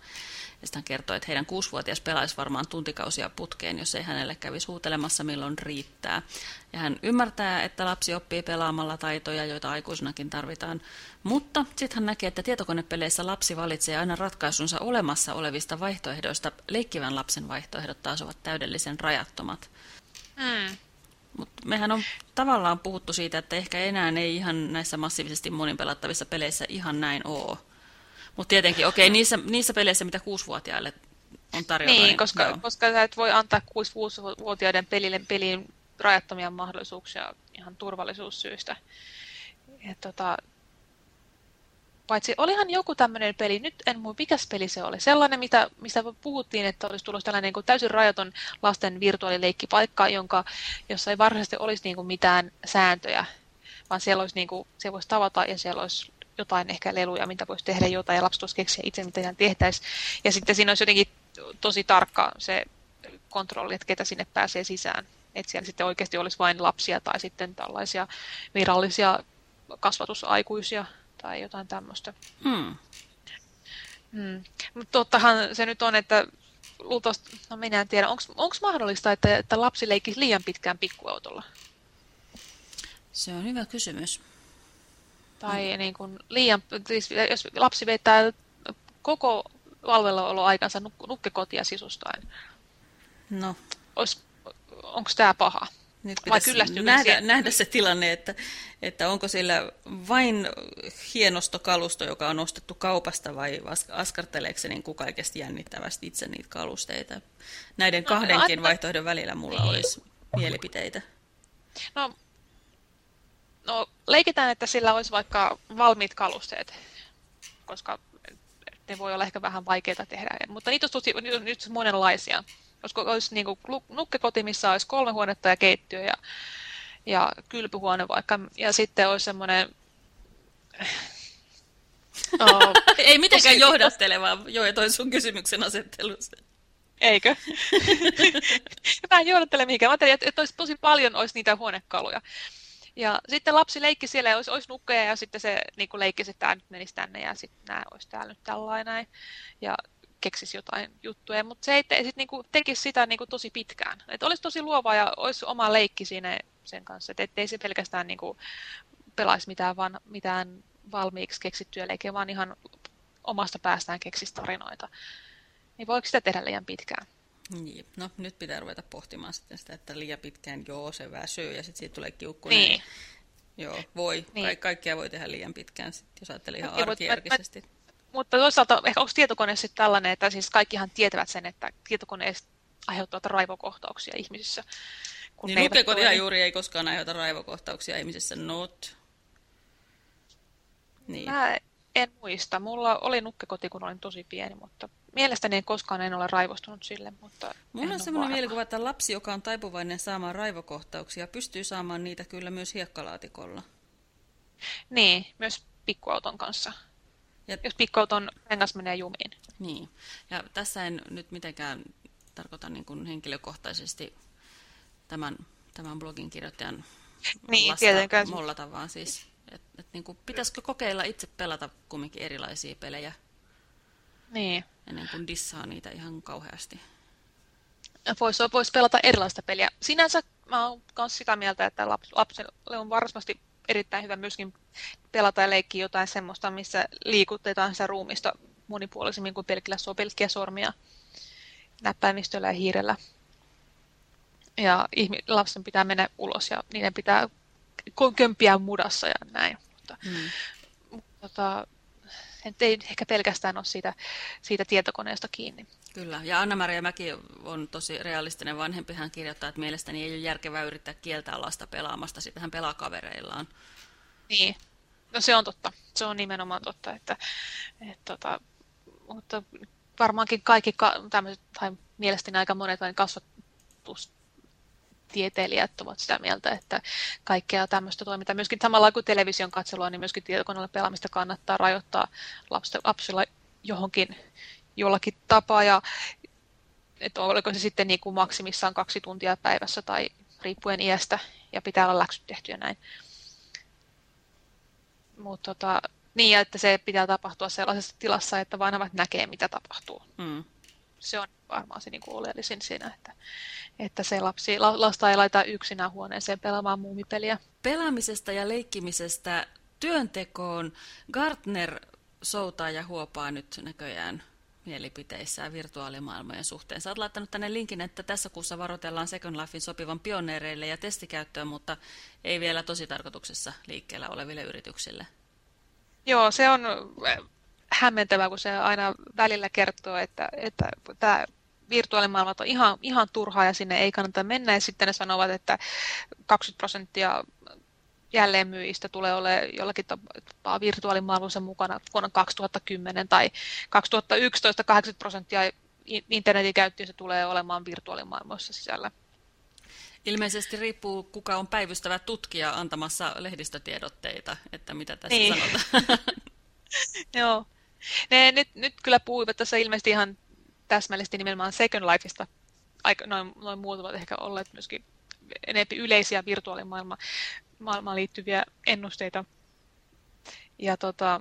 Sitten hän kertoi, että heidän kuusivuotias pelaisi varmaan tuntikausia putkeen, jos ei hänelle kävisi huutelemassa milloin riittää. Ja hän ymmärtää, että lapsi oppii pelaamalla taitoja, joita aikuisenakin tarvitaan. Mutta sitten hän näkee, että tietokonepeleissä lapsi valitsee aina ratkaisunsa olemassa olevista vaihtoehdoista. Leikkivän lapsen vaihtoehdot taas ovat täydellisen rajattomat. Mm. Mutta mehän on tavallaan puhuttu siitä, että ehkä enää ei ihan näissä massiivisesti monin pelattavissa peleissä ihan näin ole. Mutta tietenkin, okei, okay, niissä, niissä peleissä, mitä kuusivuotiaille on tarjolla. Niin, niin koska, joo. koska sä et voi antaa kuusivuotiaiden pelille peliin rajattomia mahdollisuuksia ihan turvallisuussyistä. Ja tota, paitsi olihan joku tämmöinen peli, nyt en muista mikä peli se oli, sellainen, mitä, mistä puhuttiin, että olisi tullut tällainen niin kuin täysin rajaton lasten virtuaalileikkipaikka, jonka, jossa ei varsinaisesti olisi niin kuin mitään sääntöjä, vaan siellä olisi niin kuin, se voisi tavata ja siellä olisi jotain ehkä leluja, mitä voisi tehdä jotain, ja lapsi tuossa keksiä itse, mitä hän tehtäisiin. Ja sitten siinä olisi jotenkin tosi tarkka se kontrolli, että ketä sinne pääsee sisään. Että siellä sitten oikeasti olisi vain lapsia tai sitten tällaisia virallisia kasvatusaikuisia tai jotain tämmöistä. Hmm. Hmm. Mutta tottahan se nyt on, että luultavasti, no minä en tiedä, onko mahdollista, että, että lapsi leikkisi liian pitkään pikkuautolla? Se on hyvä kysymys. Tai mm. niin kuin liian, siis jos lapsi vetää koko valvellaoloaikansa nuk- nukkekotia sisustain. No. Onko tämä paha? Nyt pitäisi nähdä, nähdä se tilanne, että, että onko sillä vain hienostokalusto, joka on ostettu kaupasta, vai askarteleeko se niin kuin kaikesta jännittävästi itse niitä kalusteita. Näiden no, kahdenkin no, vaihtoehdon välillä mulla niin. olisi mielipiteitä. No No, leikitään, että sillä olisi vaikka valmiit kalusteet, koska ne voi olla ehkä vähän vaikeita tehdä, mutta niitä olisi nyt monenlaisia. Koska olisi niin kuin nukkekoti, missä olisi kolme huonetta ja keittiö ja, ja kylpyhuone vaikka, ja sitten olisi semmoinen... Oh, Ei mitenkään johdattelevaa, joo, toi sun kysymyksen asettelussa. Eikö? Mä en johdattele mihinkään. Mä ajattelin, että olisi tosi paljon olisi niitä huonekaluja. Ja sitten lapsi leikki siellä ja olisi, olisi nukkeja ja sitten se niin leikki, että tämä nyt menisi tänne ja sitten nämä olisi täällä nyt tällainen. Ja keksisi jotain juttuja, mutta se ei te, sit niinku tekisi sitä niinku tosi pitkään. Et olisi tosi luova ja olisi oma leikki siinä sen kanssa, että ettei se pelkästään niinku pelaisi mitään, van, mitään valmiiksi keksittyä leikkiä, vaan ihan omasta päästään keksisi tarinoita. Niin voiko sitä tehdä liian pitkään? Niin. No nyt pitää ruveta pohtimaan sitten sitä, että liian pitkään joo, se väsyy ja sitten siitä tulee kiukku. Niin. Joo, voi. Niin. Ka kaikkea voi tehdä liian pitkään, sit, jos ajattelee ihan arkijärkisesti. Mutta toisaalta ehkä onko tietokone sitten tällainen, että siis kaikkihan tietävät sen, että tietokoneet aiheuttavat raivokohtauksia ihmisissä. Kun niin nukekotia juuri ei koskaan aiheuta raivokohtauksia ihmisissä, not. Niin. Mä en muista. Mulla oli nukkekoti, kun olin tosi pieni, mutta mielestäni en koskaan en ole raivostunut sille. Mutta Mulla on sellainen mielikuva, että lapsi, joka on taipuvainen saamaan raivokohtauksia, pystyy saamaan niitä kyllä myös hiekkalaatikolla. Niin, myös pikkuauton kanssa. Ja... Jos pikkuauton rengas menee jumiin. Niin, ja tässä en nyt mitenkään tarkoita niin kuin henkilökohtaisesti tämän, tämän blogin kirjoittajan niin, tietenkään. mollata, vaan siis et, et niin kuin, pitäisikö kokeilla itse pelata kumminkin erilaisia pelejä? Niin. Ennen kuin dissaa niitä ihan kauheasti. Voisi vois pelata erilaista peliä. Sinänsä mä oon myös sitä mieltä, että lapselle on varmasti erittäin hyvä myöskin pelata ja leikkiä jotain semmoista, missä liikutetaan sitä ruumista monipuolisemmin kuin pelkillä pelkkiä sormia näppäimistöllä ja hiirellä. Ja lapsen pitää mennä ulos ja niiden pitää kömpiä mudassa ja näin. Mutta, mm. mutta tota, ei ehkä pelkästään ole siitä, siitä tietokoneesta kiinni. Kyllä, ja Anna-Maria Mäki on tosi realistinen vanhempi. Hän kirjoittaa, että mielestäni ei ole järkevää yrittää kieltää lasta pelaamasta, sitten hän pelaa kavereillaan. Niin, no se on totta. Se on nimenomaan totta, että, että tota, mutta varmaankin kaikki tämmöiset, tai mielestäni aika monet kasvatus tieteilijät ovat sitä mieltä, että kaikkea tämmöistä toimintaa, myöskin samalla kuin television katselua, niin myöskin tietokoneella pelaamista kannattaa rajoittaa lapsilla johonkin jollakin tapaa, ja että oliko se sitten niin kuin maksimissaan kaksi tuntia päivässä tai riippuen iästä, ja pitää olla läksyt tehty ja näin. Mutta tota, niin, että se pitää tapahtua sellaisessa tilassa, että vanhemmat näkee, mitä tapahtuu. Mm. Se on varmaan se niin kuin oleellisin siinä, että, että se lapsi, lasta ei laita yksinään huoneeseen pelaamaan muumipeliä. Pelaamisesta ja leikkimisestä työntekoon Gartner soutaa ja huopaa nyt näköjään mielipiteissään virtuaalimaailmojen suhteen. Sä oot laittanut tänne linkin, että tässä kuussa varoitellaan Second Lifein sopivan pioneereille ja testikäyttöön, mutta ei vielä tosi tarkoituksessa liikkeellä oleville yrityksille. Joo, se on hämmentävää, kun se aina välillä kertoo, että, että tämä virtuaalimaailmat on ihan, ihan turhaa ja sinne ei kannata mennä. Ja sitten ne sanovat, että 20 prosenttia jälleenmyyjistä tulee olemaan jollakin tapaa virtuaalimaailmassa mukana vuonna 2010 tai 2011 80 prosenttia internetin käyttäjistä tulee olemaan virtuaalimaailmassa sisällä. Ilmeisesti riippuu, kuka on päivystävä tutkija antamassa lehdistötiedotteita, että mitä tässä niin. sanotaan. Joo. Ne nyt, nyt kyllä puhuivat tässä ilmeisesti ihan täsmällisesti nimenomaan Second Lifeista. Aika, noin, noin muut ovat ehkä olleet myöskin enempi yleisiä virtuaalimaailmaan maailmaan liittyviä ennusteita. Ja tota,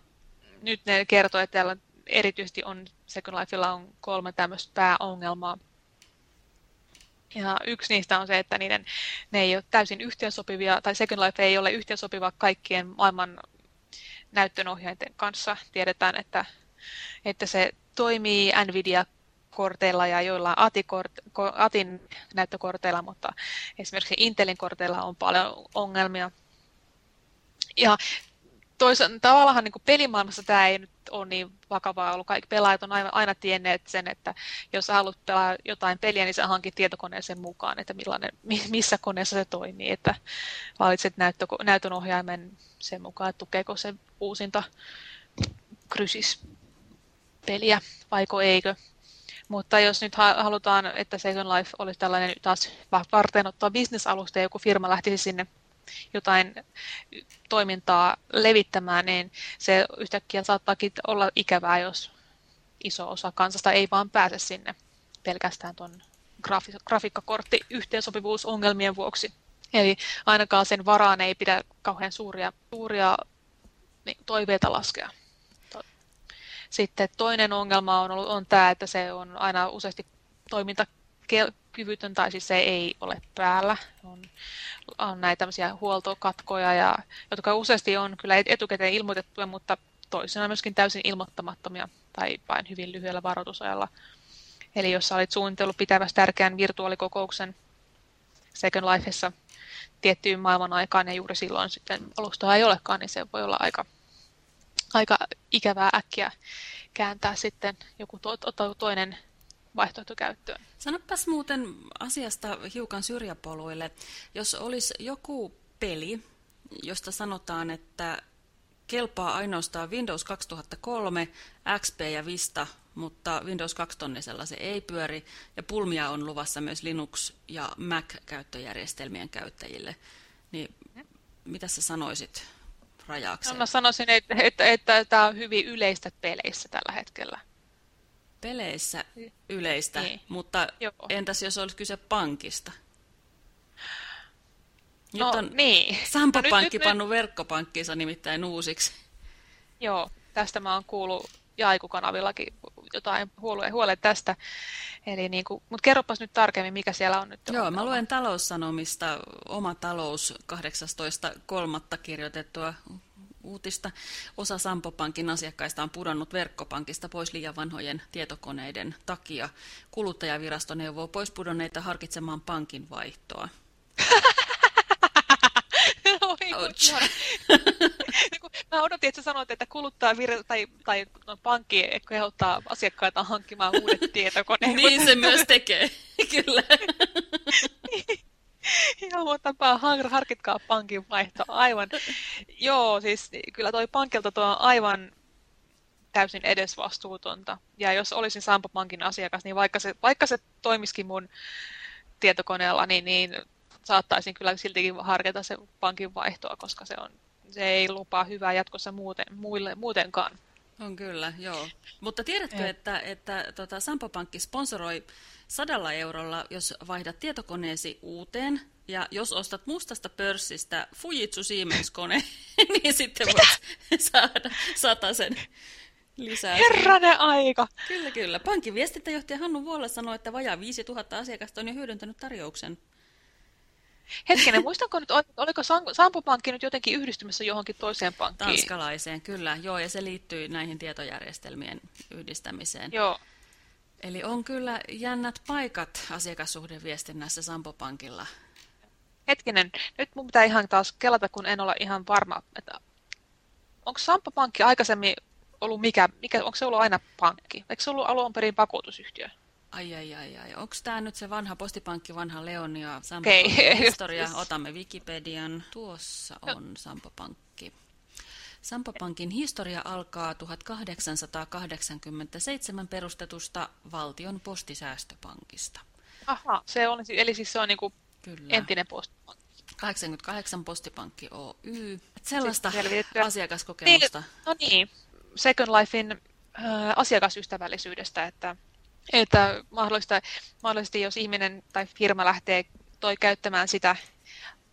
nyt ne kertoo, että täällä erityisesti on Second Lifeilla on kolme tämmöistä pääongelmaa. Ja yksi niistä on se, että niiden, ne ei ole täysin yhteensopivia, tai Second Life ei ole yhteensopiva kaikkien maailman näyttönohjainten kanssa. Tiedetään, että, että se toimii Nvidia-korteilla ja joillain Atin näyttökorteilla, mutta esimerkiksi Intelin korteilla on paljon ongelmia. Ja toisaalta tavallaan niin pelimaailmassa tämä ei nyt ole niin vakavaa ollut. Kaikki pelaajat on aina, tienneet sen, että jos haluat pelaa jotain peliä, niin sä hankit tietokoneen sen mukaan, että millainen, missä koneessa se toimii. Että valitset näyttö, näytön ohjaimen sen mukaan, että tukeeko se uusinta Crysis-peliä, vaiko eikö. Mutta jos nyt halutaan, että Second Life olisi tällainen taas varten ottaa bisnesalusta ja joku firma lähtisi sinne jotain toimintaa levittämään, niin se yhtäkkiä saattaakin olla ikävää, jos iso osa kansasta ei vaan pääse sinne pelkästään tuon grafiikkakortti yhteensopivuusongelmien vuoksi. Eli ainakaan sen varaan ei pidä kauhean suuria, suuria niin, toiveita laskea. Sitten toinen ongelma on, ollut, on tämä, että se on aina useasti toimintakyvytön tai siis se ei ole päällä. On on näitä tämmöisiä huoltokatkoja, ja, jotka useasti on kyllä etukäteen ilmoitettuja, mutta toisena myöskin täysin ilmoittamattomia tai vain hyvin lyhyellä varoitusajalla. Eli jos olit suunnitellut pitävässä tärkeän virtuaalikokouksen Second Lifeissa tiettyyn maailman aikaan ja juuri silloin sitten alusta ei olekaan, niin se voi olla aika, aika ikävää äkkiä kääntää sitten joku to, to, toinen vaihtoehto käyttöön. Sanopas muuten asiasta hiukan syrjäpoluille. Jos olisi joku peli, josta sanotaan, että kelpaa ainoastaan Windows 2003, XP ja Vista, mutta Windows 2 tonnisella se ei pyöri, ja pulmia on luvassa myös Linux- ja Mac-käyttöjärjestelmien käyttäjille. Niin mitä sä sanoisit rajaakseen? No, mä sanoisin, että, että, että tämä on hyvin yleistä peleissä tällä hetkellä peleissä yleistä, niin. mutta Joo. entäs jos olisi kyse pankista? Nyt no, on niin. Sampo-pankki no, pannut nyt... verkkopankkinsa nimittäin uusiksi. Joo, tästä mä oon kuullut Jaiku-kanavillakin jotain huoleen, huoleen tästä. Eli niin kuin, mutta kerropas nyt tarkemmin, mikä siellä on nyt. Joo, mä luen taloussanomista oma talous 18.3. kirjoitettua uutista. Osa Sampo-pankin asiakkaista on pudonnut verkkopankista pois liian vanhojen tietokoneiden takia. Kuluttajavirasto neuvoo pois pudonneita harkitsemaan pankin vaihtoa. Mä odotin, että sä sanoit, että kuluttaa vir- tai, tai no, pankki kehottaa asiakkaita hankkimaan uudet tietokoneet. niin se myös tekee, kyllä. Joo, mutta harkitkaa pankin vaihto. Aivan. Joo, siis kyllä toi pankilta tuo on aivan täysin edesvastuutonta. Ja jos olisin Sampo Pankin asiakas, niin vaikka se, vaikka se toimisikin mun tietokoneella, niin, niin saattaisin kyllä siltikin harkita se pankin vaihtoa, koska se, on, se ei lupaa hyvää jatkossa muuten, muille, muutenkaan. On kyllä, joo. Mutta tiedätkö, että, että tota, Sampo Pankki sponsoroi sadalla eurolla, jos vaihdat tietokoneesi uuteen, ja jos ostat mustasta pörssistä Fujitsu Siemens-kone, niin sitten voit saada sen lisää. Herranen aika! Kyllä, kyllä. Pankin viestintäjohtaja Hannu Vuolla sanoi, että vajaa 5000 asiakasta on jo hyödyntänyt tarjouksen. Hetkinen, muistanko nyt, oliko Sampo Pankki nyt jotenkin yhdistymässä johonkin toiseen pankkiin? Tanskalaiseen, kyllä. Joo, ja se liittyy näihin tietojärjestelmien yhdistämiseen. Joo. Eli on kyllä jännät paikat asiakassuhdeviestinnässä Sampo Pankilla. Hetkinen, nyt mun pitää ihan taas kelata, kun en ole ihan varma, että onko Sampo Pankki aikaisemmin ollut mikä, mikä onko se ollut aina pankki? Eikö se ollut alun perin vakuutusyhtiö? Ai, ai, ai, ai. Onko tämä nyt se vanha postipankki, vanha Leonia Sampo okay. historia? Otamme Wikipedian. Tuossa on Sampo Pankki. Sampo Pankin historia alkaa 1887 perustetusta valtion postisäästöpankista. Aha, se on, eli siis se on niinku Kyllä. entinen postipankki. 88 postipankki Oy. Sellaista asiakaskokemusta. Niin, no niin, Second Lifein äh, asiakasystävällisyydestä, että että mahdollista, mahdollisesti jos ihminen tai firma lähtee toi käyttämään sitä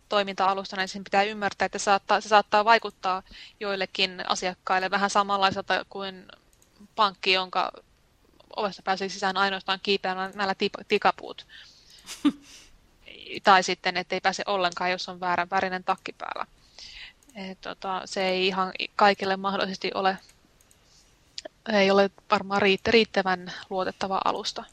toiminta-alusta, niin sen pitää ymmärtää, että se saattaa, se saattaa vaikuttaa joillekin asiakkaille vähän samanlaiselta kuin pankki, jonka ovesta pääsee sisään ainoastaan kiipeämällä tikapuut. tai sitten, ettei pääse ollenkaan, jos on väärän värinen takki päällä. Et, tota, se ei ihan kaikille mahdollisesti ole ei ole varmaan riittävän luotettava alusta.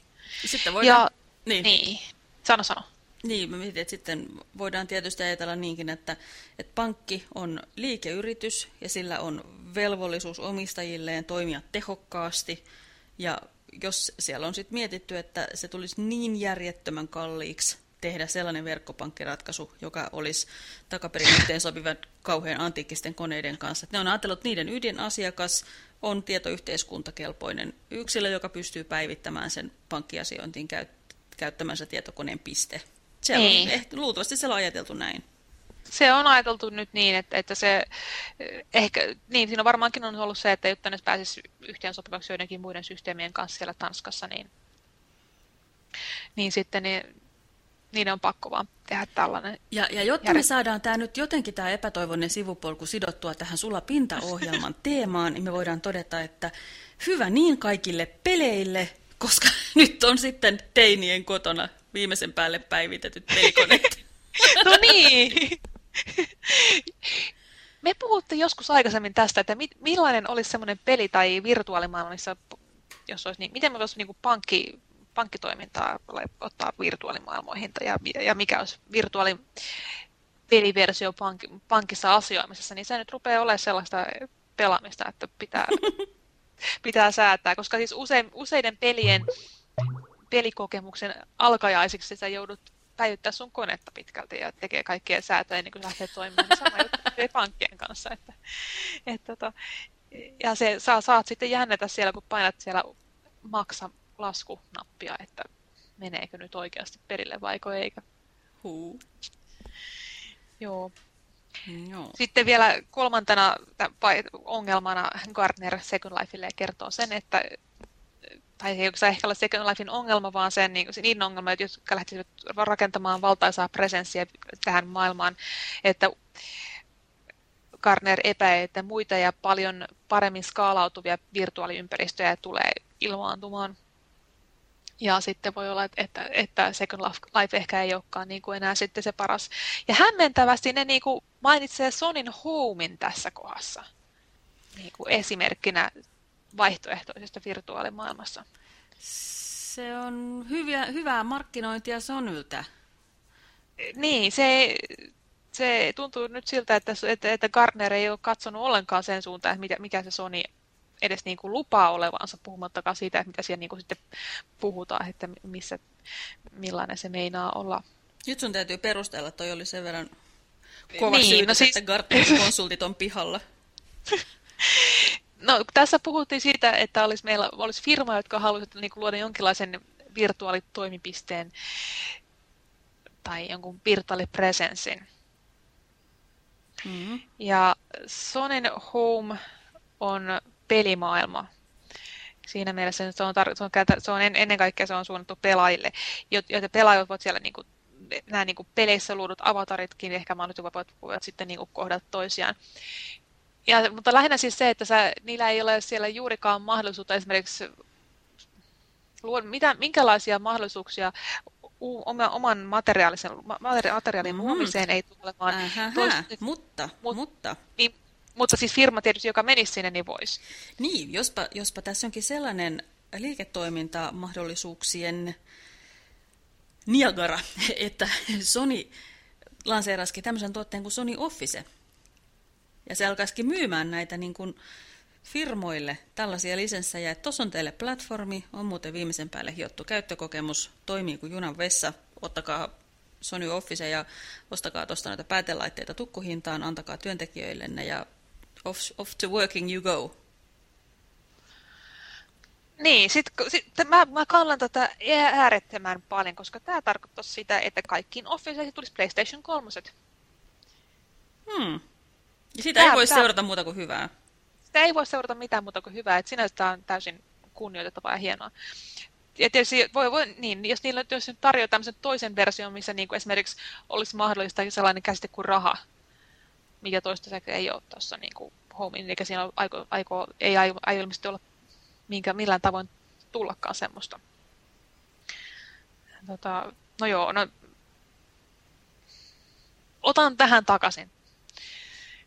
Sitten voidaan... Ja, niin. niin. Sano, sano. Niin, mä mietin, että sitten voidaan tietysti ajatella niinkin, että, että pankki on liikeyritys ja sillä on velvollisuus omistajilleen toimia tehokkaasti. Ja jos siellä on sitten mietitty, että se tulisi niin järjettömän kalliiksi tehdä sellainen verkkopankkiratkaisu, joka olisi takaperin yhteen sopiva kauhean antiikkisten koneiden kanssa. Ne on ajatellut, että niiden ydinasiakas on tietoyhteiskuntakelpoinen yksilö, joka pystyy päivittämään sen pankkiasiointiin käyttämänsä tietokoneen piste. Se on, niin. ehkä, luultavasti se on ajateltu näin. Se on ajateltu nyt niin, että, että se ehkä, niin siinä varmaankin on ollut se, että jotta ne pääsisi yhteen sopivaksi joidenkin muiden systeemien kanssa siellä Tanskassa, niin, niin sitten niin niiden on pakko vaan tehdä tällainen. Ja, ja jotta me saadaan tämä nyt jotenkin tämä epätoivoinen sivupolku sidottua tähän sulla pintaohjelman teemaan, niin me voidaan todeta, että hyvä niin kaikille peleille, koska nyt on sitten teinien kotona viimeisen päälle päivitetyt pelikoneet. no niin! Me puhuttiin joskus aikaisemmin tästä, että millainen olisi semmoinen peli tai virtuaalimaailma, missä jos olisi niin, miten me voisi niin pankki, pankkitoimintaa ottaa virtuaalimaailmoihin ja, ja mikä olisi virtuaali peliversio pank, pankissa asioimisessa, niin se nyt rupeaa olemaan sellaista pelaamista, että pitää, pitää säätää, koska siis usein, useiden pelien pelikokemuksen alkajaisiksi sä joudut päivittää sun konetta pitkälti ja tekee kaikkia säätöjä ennen kuin lähtee toimimaan. Sama juttu pankkien kanssa. Että, et, tota, ja se, saa, saat sitten jännätä siellä, kun painat siellä maksa laskunappia, että meneekö nyt oikeasti perille vaiko eikä. Huu. Joo. Joo. Sitten vielä kolmantena ongelmana Gardner Second Lifeille kertoo sen, että tai ei oikeastaan ehkä ole Second Lifein ongelma, vaan sen, niin, niin ongelma, että jotka lähtisivät rakentamaan valtaisaa presenssiä tähän maailmaan, että Gardner epäi, että muita ja paljon paremmin skaalautuvia virtuaaliympäristöjä tulee ilmaantumaan ja sitten voi olla, että, että Second Life ehkä ei olekaan niin kuin enää sitten se paras. Ja hämmentävästi ne niin kuin mainitsee Sonin Homein tässä kohdassa niin kuin esimerkkinä vaihtoehtoisesta virtuaalimaailmassa. Se on hyviä, hyvää markkinointia Sonyltä. Niin, se, se tuntuu nyt siltä, että, että, että Gartner ei ole katsonut ollenkaan sen suuntaan, että mikä se Sony edes niin kuin lupaa olevansa, puhumattakaan siitä, että mitä siellä niin kuin sitten puhutaan, että missä, millainen se meinaa olla. Nyt sun täytyy perustella, toi oli sen verran kova niin, syytys, no siis... että Gartner-konsultit on pihalla. No, tässä puhuttiin siitä, että olisi, meillä olisi firma, jotka haluaisivat niin kuin, luoda jonkinlaisen virtuaalitoimipisteen tai jonkun virtuaalipresenssin. Mm -hmm. Ja Sonen Home on pelimaailma. Siinä mielessä se on, se on, se on ennen kaikkea se on suunnattu pelaajille, joita pelaajat voivat siellä niin kuin, nämä niin kuin peleissä luodut avataritkin ehkä mahdollisesti voivat, voivat sitten niin kuin kohdata toisiaan. Ja, mutta lähinnä siis se, että sä, niillä ei ole siellä juurikaan mahdollisuutta esimerkiksi luoda, mitä, minkälaisia mahdollisuuksia oman materiaalisen, materiaalin mm ei tule olemaan. Toista, mutta, mut, mutta. Niin, mutta siis firma tietysti, joka menisi sinne, niin voisi. Niin, jospa, jospa tässä onkin sellainen liiketoimintamahdollisuuksien Niagara, että Sony lanseerasikin tämmöisen tuotteen kuin Sony Office. Ja se alkaisikin myymään näitä niin kuin firmoille tällaisia lisenssejä, että tuossa on teille platformi, on muuten viimeisen päälle hiottu käyttökokemus, toimii kuin junan vessa, ottakaa Sony Office ja ostakaa tuosta näitä päätelaitteita tukkuhintaan, antakaa työntekijöillenne ja off, off to working you go. Niin, sit, sit, mä, mä kallan tätä äärettömän paljon, koska tämä tarkoittaa sitä, että kaikkiin Officeisiin tulisi PlayStation 3. Hmm. Ja sitä tää, ei voi tää... seurata muuta kuin hyvää sitä ei voi seurata mitään muuta kuin hyvää, että sinänsä tämä on täysin kunnioitettavaa ja hienoa. Ja tietysti voi, voi, niin, jos niillä jos tarjoaa tämmöisen toisen version, missä niin kuin esimerkiksi olisi mahdollista sellainen käsite kuin raha, mikä toistaiseksi ei ole tuossa niin kuin home, eli siinä aiko, aiko, ei aio, ilmeisesti olla minkä, millään tavoin tullakaan semmoista. Tota, no joo, no, otan tähän takaisin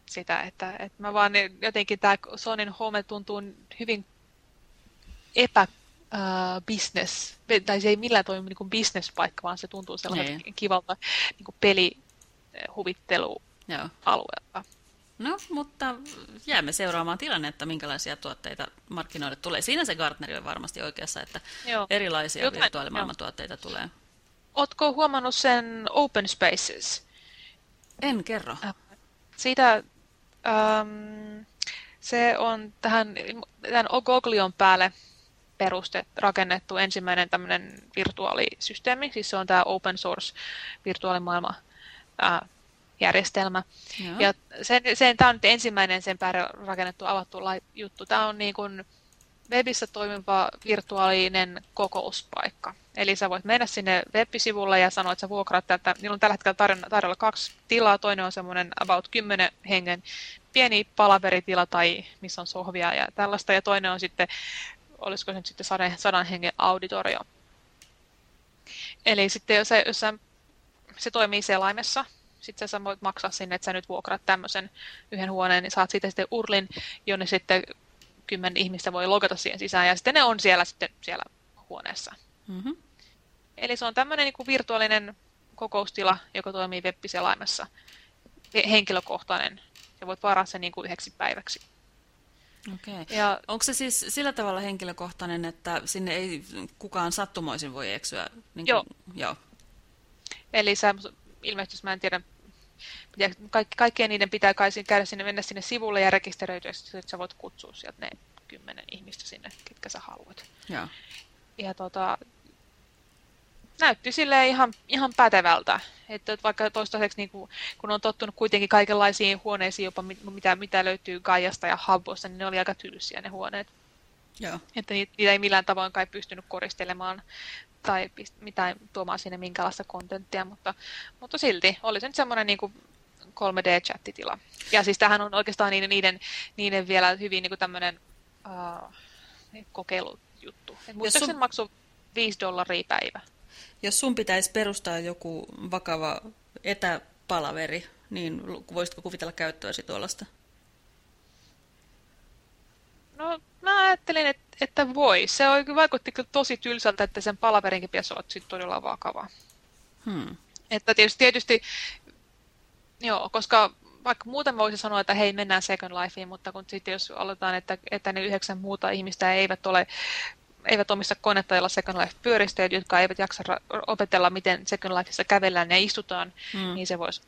sitä, että, että mä vaan jotenkin tämä Sonin Home tuntuu hyvin epä uh, business, tai se ei millään toimi niin kuin business-paikka, vaan se tuntuu sellaiselta niin. kivalta niin kuin pelihuvittelualueelta. No, mutta jäämme seuraamaan tilannetta, minkälaisia tuotteita markkinoille tulee. Siinä se Gartneri on varmasti oikeassa, että Joo. erilaisia Jotain, virtuaalimaailman tuotteita tulee. Oletko huomannut sen Open Spaces? En kerro. Äh, siitä Um, se on tähän, tähän Goglion päälle peruste, rakennettu ensimmäinen tämmöinen virtuaalisysteemi, siis se on tämä open source virtuaalimaailma ää, järjestelmä. Joo. Ja sen, sen, tämä on nyt ensimmäinen sen päälle rakennettu avattu juttu. Tämä on niin kuin webissä toimiva virtuaalinen kokouspaikka. Eli sä voit mennä sinne web-sivulle ja sanoa, että sä vuokraat että Niillä on tällä hetkellä tarjolla, tarjolla kaksi tilaa. Toinen on semmoinen about 10 hengen pieni palaveritila tai missä on sohvia ja tällaista. Ja toinen on sitten, olisiko se nyt sitten sadan, sadan hengen auditorio. Eli sitten jos, sä, jos sä, se toimii selaimessa, sitten sä voit maksaa sinne, että sä nyt vuokraat tämmöisen yhden huoneen, niin saat siitä sitten urlin, jonne sitten kymmen ihmistä voi logata siihen sisään ja sitten ne on siellä sitten siellä huoneessa. Mm-hmm. Eli se on tämmöinen niin kuin virtuaalinen kokoustila, joka toimii web-selaimessa. Henkilökohtainen. Ja voit varaa sen niin kuin yhdeksi päiväksi. Okay. Ja, Onko se siis sillä tavalla henkilökohtainen, että sinne ei kukaan sattumoisin voi eksyä? Niin kuin, joo. joo. Eli sä, ilmeisesti, mä en tiedä, kaikki, kaikkien niiden pitää kai käydä sinne, mennä sinne sivulle ja rekisteröityä, että sä voit kutsua sieltä ne kymmenen ihmistä sinne, ketkä sä haluat. Ja, ja tota, näytti sille ihan, ihan pätevältä. Että vaikka toistaiseksi, niin kuin, kun on tottunut kuitenkin kaikenlaisiin huoneisiin, jopa mitä, mitä löytyy Gaijasta ja Habbosta, niin ne oli aika tylsiä ne huoneet. Joo. Että niitä, niitä ei millään tavoin kai pystynyt koristelemaan tai mitään tuomaan sinne minkälaista kontenttia, mutta, mutta silti oli se nyt semmoinen niin kuin 3D-chattitila. Ja siis tähän on oikeastaan niiden, niiden, niiden vielä hyvin niin kuin tämmöinen uh, kokeilujuttu. Muistaakseni sun... maksoi 5 dollaria päivä. Jos sun pitäisi perustaa joku vakava etäpalaveri, niin voisitko kuvitella käyttöäsi tuollaista? No, mä ajattelin, että, että voi. Se vaikutti kyllä tosi tylsältä, että sen palaverinkin pitäisi olla sit todella vakava. Hmm. Että tietysti, tietysti, joo, koska vaikka muuten voisi sanoa, että hei, mennään Second Lifeen, mutta kun sitten jos aletaan, että, että ne yhdeksän muuta ihmistä eivät ole eivät omista konetta, jolla Second Life pyöristöjä, jotka eivät jaksa opetella, miten Second Lifeissa kävellään ja istutaan, mm. niin se voisi.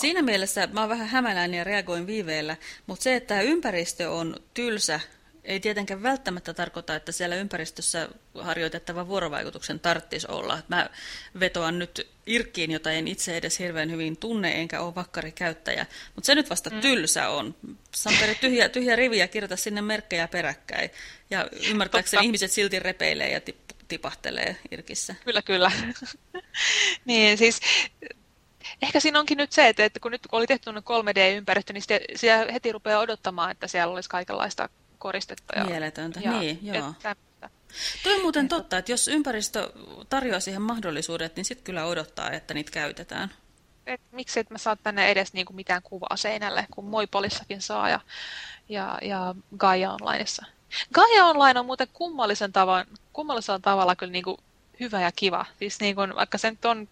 Siinä mielessä mä oon vähän hämälään ja reagoin viiveellä, mutta se, että ympäristö on tylsä ei tietenkään välttämättä tarkoita, että siellä ympäristössä harjoitettava vuorovaikutuksen tarttisi olla. Mä vetoan nyt Irkkiin, jota en itse edes hirveän hyvin tunne, enkä ole vakkari käyttäjä. Mutta se nyt vasta mm. tylsä on. Samperi tyhjä, tyhjä rivi ja kirjoita sinne merkkejä peräkkäin. Ja ymmärtääkseni Totta. ihmiset silti repeilee ja tipahtelee Irkissä. Kyllä, kyllä. niin, siis ehkä siinä onkin nyt se, että, että kun nyt kun oli tehty 3D-ympäristö, niin siellä heti rupeaa odottamaan, että siellä olisi kaikenlaista koristetta. Ja, Mieletöntä, ja, niin, joo. Tuo on muuten totta, että jos ympäristö tarjoaa siihen mahdollisuudet, niin sitten kyllä odottaa, että niitä käytetään. Et miksi et mä saa tänne edes niinku mitään kuvaa seinälle, kun Moipolissakin saa ja, ja, ja Gaia Onlineissa. Gaia Online on muuten kummallisen tavan, kummallisella tavalla kyllä niinku hyvä ja kiva. Siis niinku, vaikka se nyt on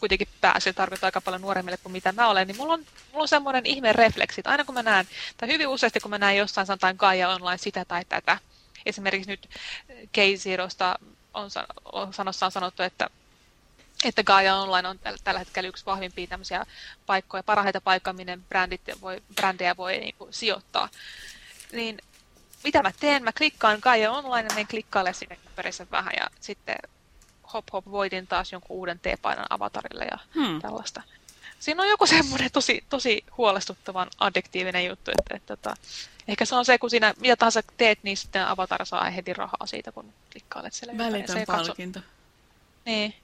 kuitenkin pääsy tarkoittaa aika paljon nuoremmille kuin mitä mä olen, niin mulla on, mulla on semmoinen ihme refleksi, että aina kun mä näen, tai hyvin useasti kun mä näen jossain sanotaan Gaia Online sitä tai tätä, esimerkiksi nyt K-Zerosta on, on sanossaan sanottu, että että Gaia Online on tällä hetkellä yksi vahvimpia tämmöisiä paikkoja, parhaita paikkoja, minne voi, brändejä voi niin kuin, sijoittaa. Niin mitä mä teen? Mä klikkaan Gaia Online ja menen klikkaalle sinne ympärissä vähän ja sitten hop hop voitin taas jonkun uuden T-painan avatarille ja hmm. tällaista. Siinä on joku semmoinen tosi, tosi huolestuttavan addiktiivinen juttu, että, että, että ehkä se on se, kun siinä mitä tahansa teet, niin sitten avatar saa heti rahaa siitä, kun klikkailet siellä. Välitön palkinto. Katso... Niin.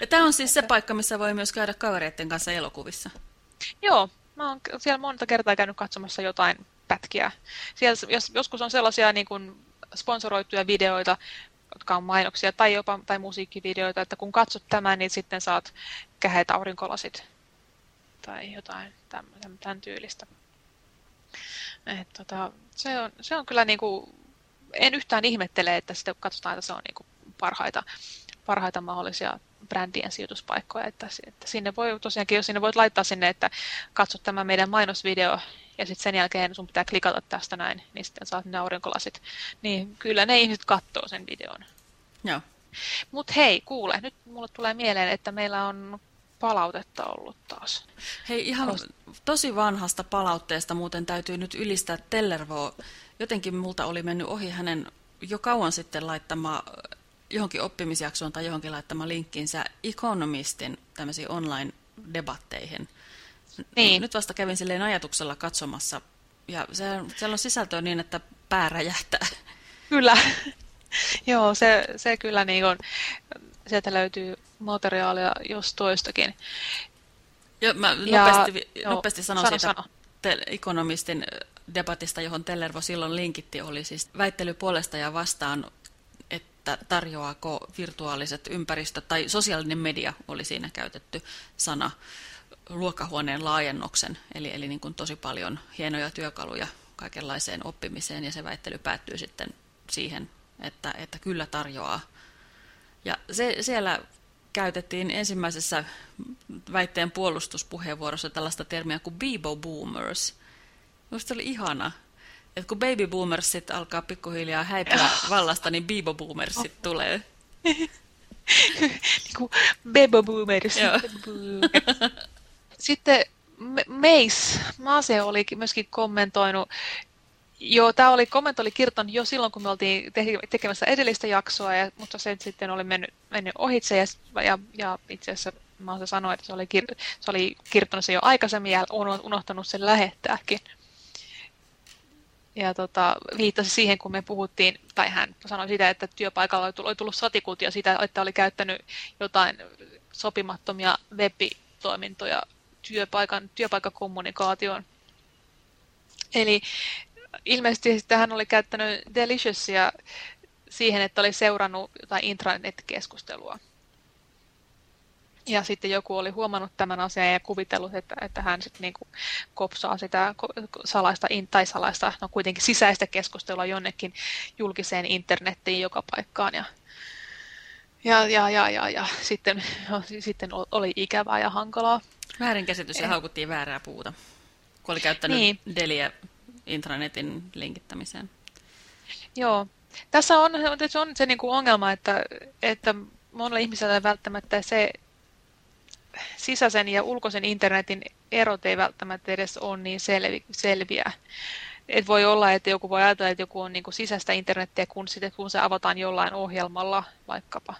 Ja tämä on siis se paikka, missä voi myös käydä kavereiden kanssa elokuvissa. Joo, mä oon siellä monta kertaa käynyt katsomassa jotain pätkiä. Siellä, jos, joskus on sellaisia niin kuin sponsoroituja videoita, jotka on mainoksia tai jopa tai musiikkivideoita, että kun katsot tämän, niin sitten saat käheät aurinkolasit tai jotain tämän, tämän tyylistä. Et, tota, se, on, se on kyllä niinku, en yhtään ihmettele, että sitten katsotaan, että se on niinku parhaita, parhaita mahdollisia brändien sijoituspaikkoja, että, että sinne voi tosiaankin, jos sinne voit laittaa sinne, että katsot tämä meidän mainosvideo ja sitten sen jälkeen sun pitää klikata tästä näin, niin sitten saat ne aurinkolasit. Niin kyllä ne ihmiset katsoo sen videon. Joo. Mutta hei, kuule, nyt mulle tulee mieleen, että meillä on palautetta ollut taas. Hei, ihan Kost... tosi vanhasta palautteesta muuten täytyy nyt ylistää Tellervoa. Jotenkin multa oli mennyt ohi hänen jo kauan sitten laittama johonkin oppimisjaksoon tai johonkin laittama linkkinsä Economistin tämmöisiin online-debatteihin. Niin. Nyt vasta kävin silleen ajatuksella katsomassa, ja se, siellä on sisältöä niin, että pää räjähtää. Kyllä. Joo, se, se kyllä niin on, sieltä löytyy materiaalia jos toistakin. Joo, mä nopeasti, ja, nopeasti sanon sano, siitä sano. ekonomistin debatista, johon Tellervo silloin linkitti, oli siis väittely puolesta ja vastaan, että tarjoaako virtuaaliset ympäristöt, tai sosiaalinen media oli siinä käytetty sana, luokkahuoneen laajennuksen, eli, eli niin kuin tosi paljon hienoja työkaluja kaikenlaiseen oppimiseen, ja se väittely päättyy sitten siihen, että, että kyllä tarjoaa. Ja se, siellä käytettiin ensimmäisessä väitteen puolustuspuheenvuorossa tällaista termiä kuin Bebo Boomers. Minusta oli ihana, että kun baby boomersit alkaa pikkuhiljaa häipyä vallasta, niin Bebo Boomersit tulee. niin kuin Bebo Boomers. Sitten Mace, Mase oli myöskin kommentoinut Joo, tämä oli, kommentti oli kirton jo silloin, kun me oltiin tekemässä edellistä jaksoa, ja, mutta se sitten oli mennyt, mennyt ohitse, ja, ja, ja itse asiassa mä sanoa, että se oli, kir, se oli kirjoittanut se jo aikaisemmin ja unohtanut sen lähettääkin. Ja tota, viittasi siihen, kun me puhuttiin, tai hän sanoi sitä, että työpaikalla oli tullut, tullut satikutia sitä, että oli käyttänyt jotain sopimattomia web-toimintoja työpaikan, työpaikakommunikaatioon. Eli ilmeisesti hän oli käyttänyt Deliciousia siihen, että oli seurannut jotain intranet-keskustelua. Ja sitten joku oli huomannut tämän asian ja kuvitellut, että, että hän sitten niin kopsaa sitä salaista, tai salaista, no kuitenkin sisäistä keskustelua jonnekin julkiseen internettiin joka paikkaan. Ja, ja, ja, ja, ja, ja sitten, no, sitten oli ikävää ja hankalaa. Väärinkäsitys ja haukuttiin väärää puuta, kun oli käyttänyt niin. Deliä intranetin linkittämiseen. Joo. Tässä on, se on se niin kuin ongelma, että, että monella ihmisellä välttämättä se sisäisen ja ulkoisen internetin erot ei välttämättä edes ole niin selvi, selviä. et voi olla, että joku voi ajatella, että joku on niin kuin sisäistä internettiä, kun, sitten, kun se avataan jollain ohjelmalla vaikkapa.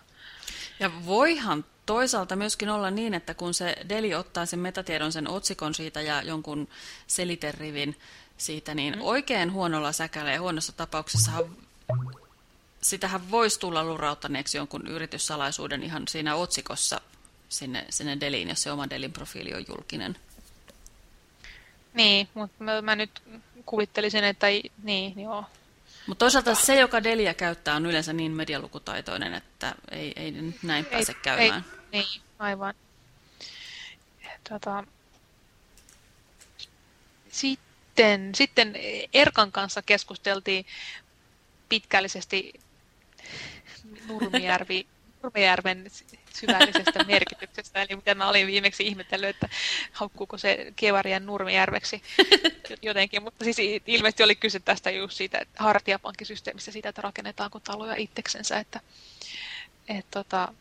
Ja voihan toisaalta myöskin olla niin, että kun se Deli ottaa sen metatiedon, sen otsikon siitä ja jonkun seliterivin siitä, niin mm. oikein huonolla säkällä ja huonossa tapauksessa sitähän voisi tulla lurauttaneeksi jonkun yrityssalaisuuden ihan siinä otsikossa sinne, sinne Deliin, jos se oma Delin profiili on julkinen. Niin, mutta mä, mä nyt kuvittelisin, että ei, niin, joo. Mutta toisaalta se, joka Delia käyttää, on yleensä niin medialukutaitoinen, että ei, ei nyt näin ei, pääse käymään. Ei, niin, aivan. Tota, sitten, sitten Erkan kanssa keskusteltiin pitkällisesti Nurmijärvi, Nurmijärven syvällisestä merkityksestä. Eli mitä mä olin viimeksi ihmetellyt, että haukkuuko se Kevarien Nurmijärveksi jotenkin. Mutta siis ilmeisesti oli kyse tästä just siitä että hartiapankkisysteemistä, siitä, että rakennetaanko taloja itseksensä. Että, et, tota,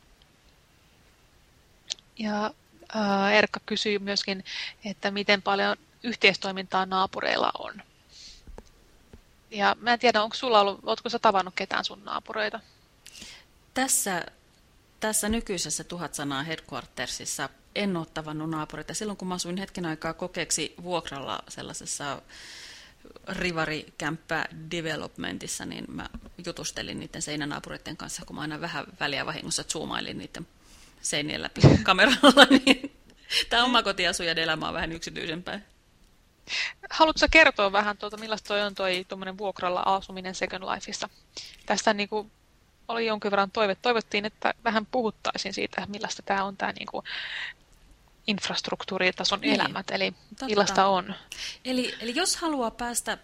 ja ää, Erkka kysyi myöskin, että miten paljon yhteistoimintaa naapureilla on. Ja mä en tiedä, onko sulla ollut, ootko sä tavannut ketään sun naapureita? Tässä, tässä nykyisessä tuhat sanaa headquartersissa en ole tavannut naapureita. Silloin kun mä asuin hetken aikaa kokeeksi vuokralla sellaisessa rivarikämppä developmentissa, niin mä jutustelin niiden seinänaapureiden kanssa, kun mä aina vähän väliä vahingossa zoomailin niiden seinien läpi kameralla, niin tämä omakotiasujen elämä on vähän yksityisempää. Haluatko kertoa vähän, tuota, millaista toi on toi vuokralla asuminen Second Lifeissa? Tästä niin kuin, oli jonkin verran toive. Toivottiin, että vähän puhuttaisiin siitä, millaista tämä on tämä niin kuin, infrastruktuuritason niin, elämät, eli totta. millaista on. Eli, eli jos haluaa päästä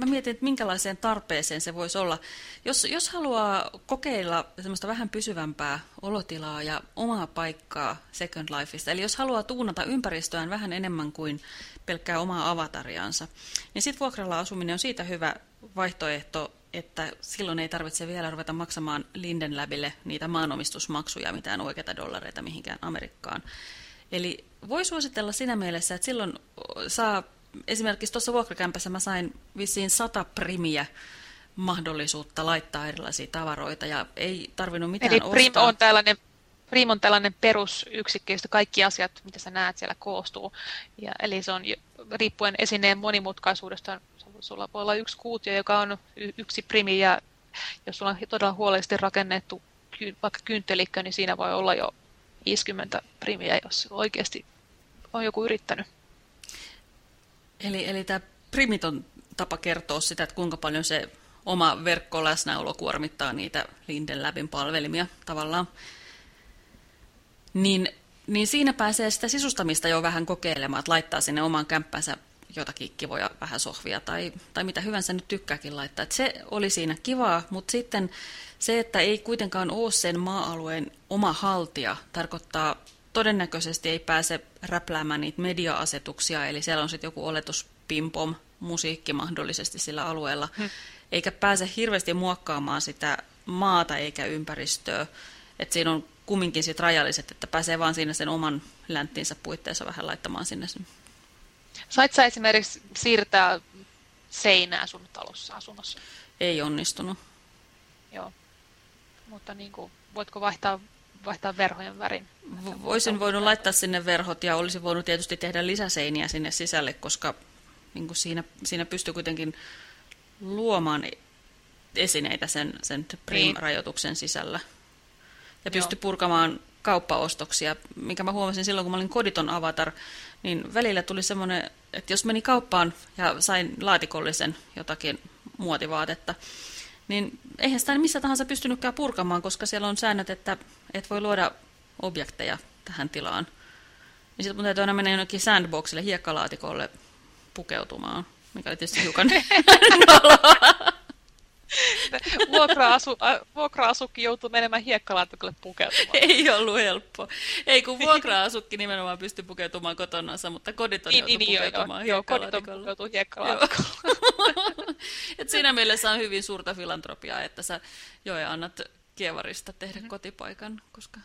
mä mietin, että minkälaiseen tarpeeseen se voisi olla. Jos, jos haluaa kokeilla semmoista vähän pysyvämpää olotilaa ja omaa paikkaa Second Lifeista, eli jos haluaa tuunata ympäristöään vähän enemmän kuin pelkkää omaa avatariansa, niin sitten vuokralla asuminen on siitä hyvä vaihtoehto, että silloin ei tarvitse vielä ruveta maksamaan Linden Labille niitä maanomistusmaksuja, mitään oikeita dollareita mihinkään Amerikkaan. Eli voi suositella siinä mielessä, että silloin saa esimerkiksi tuossa vuokrakämpässä mä sain vissiin sata primiä mahdollisuutta laittaa erilaisia tavaroita ja ei tarvinnut mitään Eli prim ostaa. on tällainen Prim on tällainen perusyksikkö, josta kaikki asiat, mitä sä näet siellä koostuu. Ja, eli se on riippuen esineen monimutkaisuudesta, sulla voi olla yksi kuutio, joka on yksi primi, ja jos sulla on todella huolellisesti rakennettu vaikka kynttelikkö, niin siinä voi olla jo 50 primiä, jos oikeasti on joku yrittänyt. Eli, eli tämä primiton tapa kertoa sitä, että kuinka paljon se oma verkkoläsnäolo kuormittaa niitä Linden Labin palvelimia tavallaan. Niin, niin siinä pääsee sitä sisustamista jo vähän kokeilemaan, että laittaa sinne oman kämppänsä jotakin kivoja vähän sohvia tai, tai mitä hyvänsä nyt tykkääkin laittaa. Että se oli siinä kivaa, mutta sitten se, että ei kuitenkaan ole sen maa-alueen oma haltija, tarkoittaa todennäköisesti ei pääse räpläämään niitä media-asetuksia, eli siellä on sitten joku oletuspimpom musiikki mahdollisesti sillä alueella, hmm. eikä pääse hirveästi muokkaamaan sitä maata eikä ympäristöä. Että siinä on kumminkin sit rajalliset, että pääsee vaan siinä sen oman länttinsä puitteissa vähän laittamaan sinne. Sait sä esimerkiksi siirtää seinää sun talossa asunnossa? Ei onnistunut. Joo. Mutta niin kuin, voitko vaihtaa vaihtaa verhojen värin. Voisin voinut laittaa sinne verhot ja olisin voinut tietysti tehdä lisäseiniä sinne sisälle, koska niin kuin siinä, siinä pystyy kuitenkin luomaan esineitä sen, sen Prim-rajoituksen sisällä. Ja pysty purkamaan kauppaostoksia, mikä mä huomasin silloin, kun mä olin koditon avatar, niin välillä tuli semmoinen, että jos meni kauppaan ja sain laatikollisen jotakin muotivaatetta, niin eihän sitä missä tahansa pystynytkään purkamaan, koska siellä on säännöt, että et voi luoda objekteja tähän tilaan. Niin sitten mun täytyy aina mennä jonnekin sandboxille, hiekkalaatikolle pukeutumaan, mikä oli tietysti hiukan noloa. Vuokra-asu, vuokra-asukki joutuu menemään hiekkalaatikolle pukeutumaan. Ei ollut helppo. Ei kun vuokra-asukki nimenomaan pystyi pukeutumaan kotonansa, mutta koditon niin, niin, pukeutumaan joo, hiekkalaatikolle. Joo, hiekkalaatikolle. Et siinä mielessä on hyvin suurta filantropiaa, että sä jo annat kievarista tehdä mm. kotipaikan, koska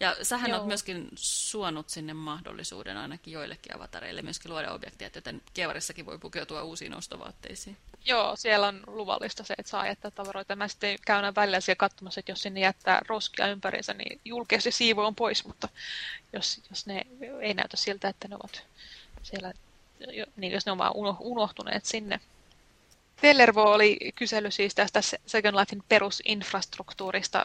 Ja sähän Joo. olet myöskin suonut sinne mahdollisuuden ainakin joillekin avatareille myöskin luoda objekteja, joten Kievarissakin voi pukeutua uusiin ostovaatteisiin. Joo, siellä on luvallista se, että saa jättää tavaroita. Mä sitten käyn välillä siellä katsomassa, että jos sinne jättää roskia ympärinsä, niin julkeasti siivo on pois, mutta jos, jos ne ei näytä siltä, että ne ovat siellä, niin jos ne on vaan unohtuneet sinne. Tellervo oli kysely siis tästä Second Lifein perusinfrastruktuurista,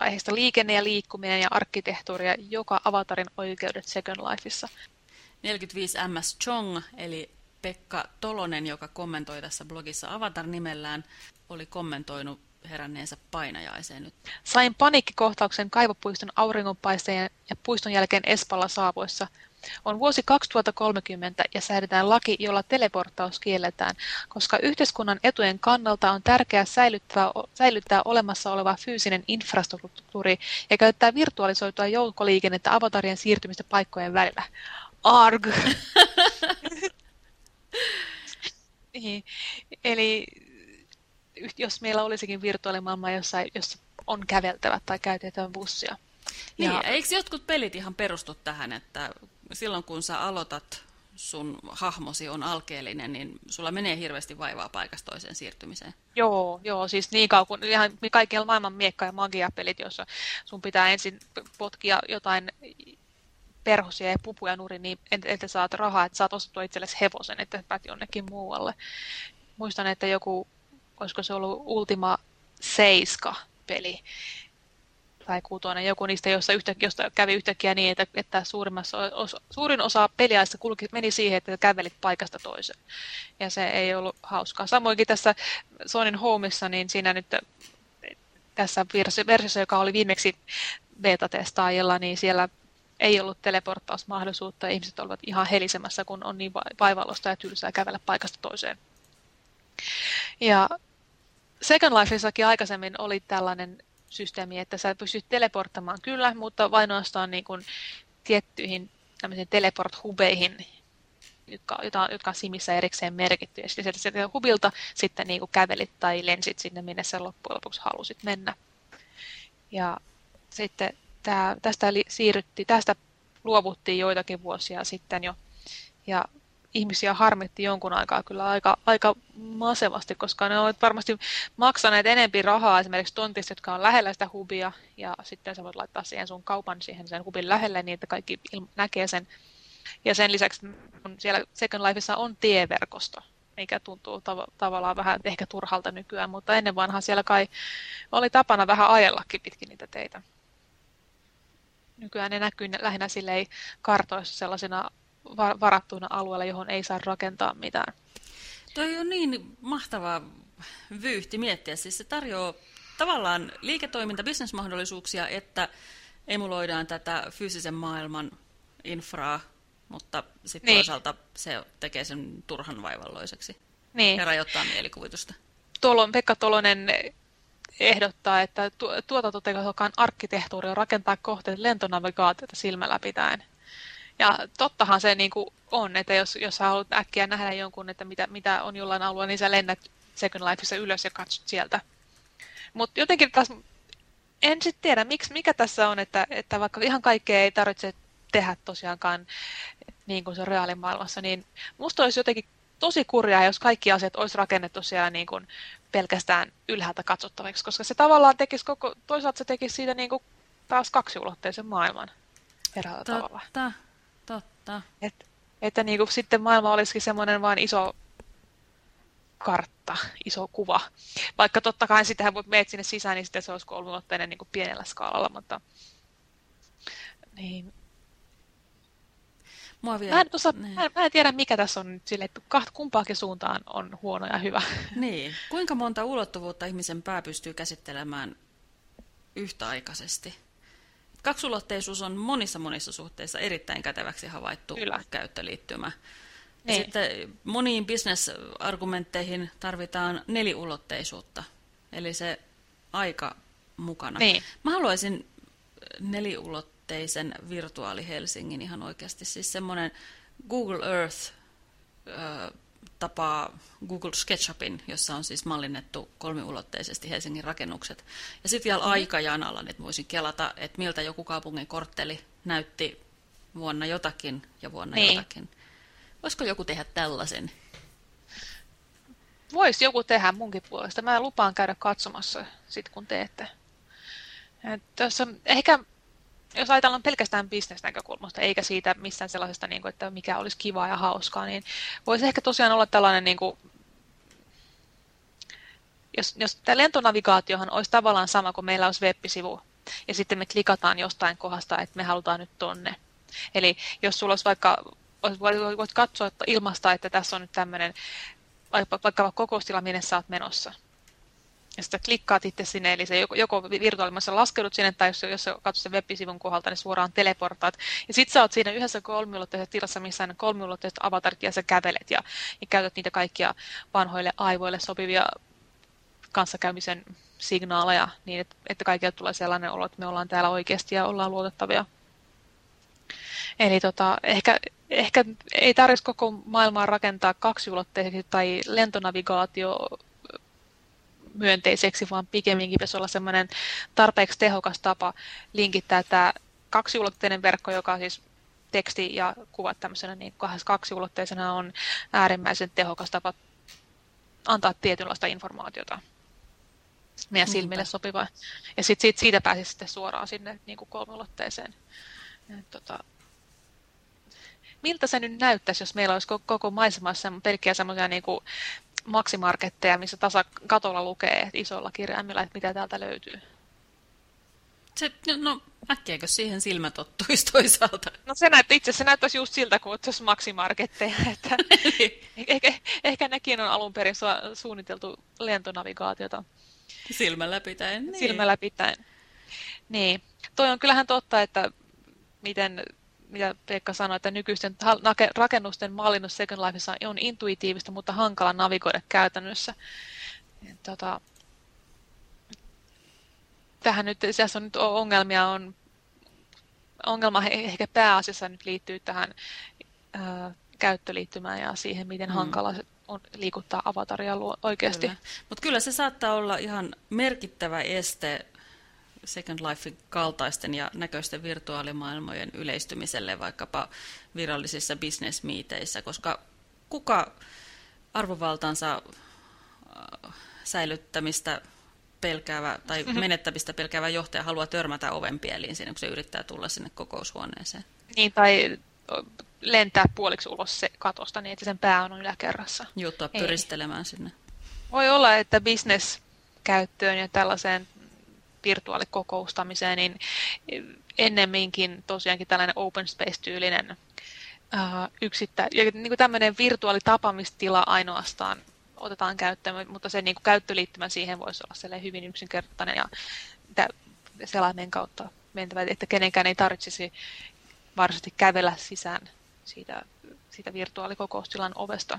aiheesta liikenne ja liikkuminen ja arkkitehtuuri ja joka avatarin oikeudet Second Lifeissa. 45 MS Chong, eli Pekka Tolonen, joka kommentoi tässä blogissa Avatar-nimellään, oli kommentoinut heränneensä painajaiseen nyt. Sain paniikkikohtauksen kaivopuiston auringonpaisteen ja puiston jälkeen Espalla saavuessa. On vuosi 2030 ja säädetään laki, jolla teleportaus kielletään, koska yhteiskunnan etujen kannalta on tärkeää säilyttää, säilyttää olemassa oleva fyysinen infrastruktuuri ja käyttää virtualisoitua joukkoliikennettä avatarien siirtymistä paikkojen välillä. Arg! niin. Eli jos meillä olisikin virtuaalimaailma, jossa, jossa on käveltävät tai käytetään bussia. Niin, ja... eikö jotkut pelit ihan perustu tähän, että silloin kun sä aloitat sun hahmosi on alkeellinen, niin sulla menee hirveästi vaivaa paikasta toiseen siirtymiseen. Joo, joo siis niin kauan kuin ihan kaikilla maailman miekka- ja magiapelit, jossa sun pitää ensin potkia jotain perhosia ja pupuja nuri, niin että saat rahaa, että saat ostettua itsellesi hevosen, että päät jonnekin muualle. Muistan, että joku, olisiko se ollut Ultima 7 peli, tai kuutoinen, joku niistä, jossa yhtäkkiä, josta kävi yhtäkkiä niin, että, että suurimmassa suurin osa peliaista kulki, meni siihen, että kävelit paikasta toiseen. Ja se ei ollut hauskaa. Samoinkin tässä Sonin Homeissa, niin siinä nyt tässä versiossa, joka oli viimeksi beta-testaajilla, niin siellä ei ollut teleporttausmahdollisuutta ja ihmiset olivat ihan helisemässä, kun on niin vaivallosta ja tylsää kävellä paikasta toiseen. Ja Second Lifeissakin aikaisemmin oli tällainen systeemi, että sä pystyt teleporttamaan kyllä, mutta vain ainoastaan niin kuin tiettyihin teleport-hubeihin, jotka, jotka on Simissä erikseen merkitty. Ja sitten sieltä hubilta sitten niin kuin kävelit tai lensit sinne, minne sä loppujen lopuksi halusit mennä. Ja sitten tää, tästä siirryttiin, tästä luovuttiin joitakin vuosia sitten jo. Ja ihmisiä harmitti jonkun aikaa kyllä aika, aika masevasti, koska ne ovat varmasti maksaneet enempi rahaa esimerkiksi tontista, jotka on lähellä sitä hubia, ja sitten sä voit laittaa siihen sun kaupan siihen sen hubin lähelle, niin että kaikki näkee sen. Ja sen lisäksi kun siellä Second Lifeissa on tieverkosto, mikä tuntuu tav- tavallaan vähän ehkä turhalta nykyään, mutta ennen vanhaa siellä kai oli tapana vähän ajellakin pitkin niitä teitä. Nykyään ne näkyy lähinnä kartoissa sellaisina varattuina alueilla, johon ei saa rakentaa mitään. Toi on niin mahtava vyyhti miettiä. Siis se tarjoaa tavallaan liiketoiminta, bisnesmahdollisuuksia, että emuloidaan tätä fyysisen maailman infraa, mutta sitten niin. toisaalta se tekee sen turhan vaivalloiseksi niin. ja rajoittaa mielikuvitusta. Tuolloin Pekka Tolonen ehdottaa, että tuotantotekokan arkkitehtuuri on rakentaa kohteet lentonavigaatiota silmällä pitäen. Ja tottahan se niin kuin on, että jos, jos sä haluat äkkiä nähdä jonkun, että mitä, mitä on jollain alueella, niin sä lennät Second Lifeissa ylös ja katsot sieltä. Mutta jotenkin taas, en sitten tiedä, miksi, mikä tässä on, että, että vaikka ihan kaikkea ei tarvitse tehdä tosiaankaan niin kuin se reaalimaailmassa, niin musta olisi jotenkin tosi kurjaa, jos kaikki asiat olisi rakennettu siellä niin kuin pelkästään ylhäältä katsottaviksi, koska se tavallaan tekisi koko, toisaalta se tekisi siitä niin kuin taas kaksiulotteisen maailman eräällä Totta. tavalla. Totta. Et, että niin kuin sitten maailma olisikin semmoinen vain iso kartta, iso kuva. Vaikka totta kai sitähän voit meet sinne sisään, niin sitten se olisi kolmiulotteinen niin kuin pienellä skaalalla, mutta niin. Mua vielä... mä, en osaa, niin. mä, en, mä en tiedä, mikä tässä on nyt sille, että kumpaakin suuntaan on huono ja hyvä. Niin. Kuinka monta ulottuvuutta ihmisen pää pystyy käsittelemään yhtäaikaisesti? Kaksulotteisuus on monissa monissa suhteissa erittäin käteväksi havaittu Kyllä. käyttöliittymä. Niin. Sitten moniin bisnesargumentteihin tarvitaan neliulotteisuutta, eli se aika mukana. Niin. Mä haluaisin neliulotteisen virtuaali Helsingin ihan oikeasti, siis semmoinen Google Earth tapaa Google SketchUpin, jossa on siis mallinnettu kolmiulotteisesti Helsingin rakennukset. Ja sitten vielä mm. aikajanalla, että voisin kelata, että miltä joku kaupungin kortteli näytti vuonna jotakin ja vuonna niin. jotakin. Voisiko joku tehdä tällaisen? Voisi joku tehdä munkin puolesta. Mä lupaan käydä katsomassa sit kun teette. tässä ehkä, jos ajatellaan pelkästään bisnesnäkökulmasta, eikä siitä missään sellaisesta, niin kuin, että mikä olisi kivaa ja hauskaa, niin voisi ehkä tosiaan olla tällainen, niin kuin, jos, jos tämä lentonavigaatiohan olisi tavallaan sama kuin meillä olisi web-sivu, ja sitten me klikataan jostain kohdasta, että me halutaan nyt tonne. Eli jos sulla olisi vaikka, voit katsoa ilmasta, että tässä on nyt tämmöinen vaikka, vaikka kokoustila, minne sä oot menossa. Ja sitten klikkaat itse sinne, eli se joko, joko virtuaalimassa laskeudut sinne, tai jos, jos katsot sen web-sivun kohdalta, niin suoraan teleportaat. Ja sitten sä oot siinä yhdessä kolmiulotteisessa tilassa, missä on kolmiulotteiset avatarit, ja sä kävelet, ja, ja käytät niitä kaikkia vanhoille aivoille sopivia kanssakäymisen signaaleja, niin että, että kaikille tulee sellainen olo, että me ollaan täällä oikeasti ja ollaan luotettavia. Eli tota, ehkä, ehkä ei tarvitsisi koko maailmaa rakentaa kaksiulotteiseksi tai lentonavigaatio myönteiseksi, vaan pikemminkin pitäisi olla semmoinen tarpeeksi tehokas tapa linkittää tämä kaksiulotteinen verkko, joka siis teksti ja kuvat tämmöisenä niin kaksiulotteisena on äärimmäisen tehokas tapa antaa tietynlaista informaatiota meidän silmille sopiva. Ja sitten siitä, siitä pääsisi sitten suoraan sinne niin kuin kolmiulotteeseen. tota, miltä se nyt näyttäisi, jos meillä olisi koko maisemassa pelkkiä semmoisia niin kuin maksimarketteja, missä tasa katolla lukee isolla kirjaimilla, että mitä täältä löytyy? Se, no, äkkiäkö siihen silmä tottuisi toisaalta? No se näyttää, itse se näyttäisi just siltä, kuin olisi maksimarketteja. Että ehkä, ehkä nekin on alun perin su suunniteltu lentonavigaatiota. Silmällä pitäen. Niin. Silmällä pitäen. Niin. Toi on kyllähän totta, että miten mitä Pekka sanoi, että nykyisten rakennusten mallinnus Second Lifeissa on intuitiivista, mutta hankala navigoida käytännössä. Tota, tähän nyt, tässä on nyt ongelmia, on, ongelma ehkä pääasiassa nyt liittyy tähän ää, käyttöliittymään ja siihen, miten mm. hankala on liikuttaa avataria oikeasti. Mutta kyllä se saattaa olla ihan merkittävä este Second Lifein kaltaisten ja näköisten virtuaalimaailmojen yleistymiselle vaikkapa virallisissa bisnesmiiteissä, koska kuka arvovaltansa äh, säilyttämistä pelkäävä tai mhm. menettämistä pelkäävä johtaja haluaa törmätä ovenpieliin siinä, kun se yrittää tulla sinne kokoushuoneeseen. Niin, tai lentää puoliksi ulos se katosta niin, että sen pää on yläkerrassa. Juttua pyristelemään sinne. Voi olla, että bisneskäyttöön ja tällaiseen virtuaalikokoustamiseen, niin ennemminkin tosiaankin tällainen open space-tyylinen uh, yksittä, ja niin kuin tämmöinen virtuaalitapaamistila ainoastaan otetaan käyttöön, mutta se niin kuin käyttöliittymä siihen voisi olla hyvin yksinkertainen ja sellainen kautta mentävä, että kenenkään ei tarvitsisi varsinaisesti kävellä sisään siitä, siitä virtuaalikokoustilan ovesta.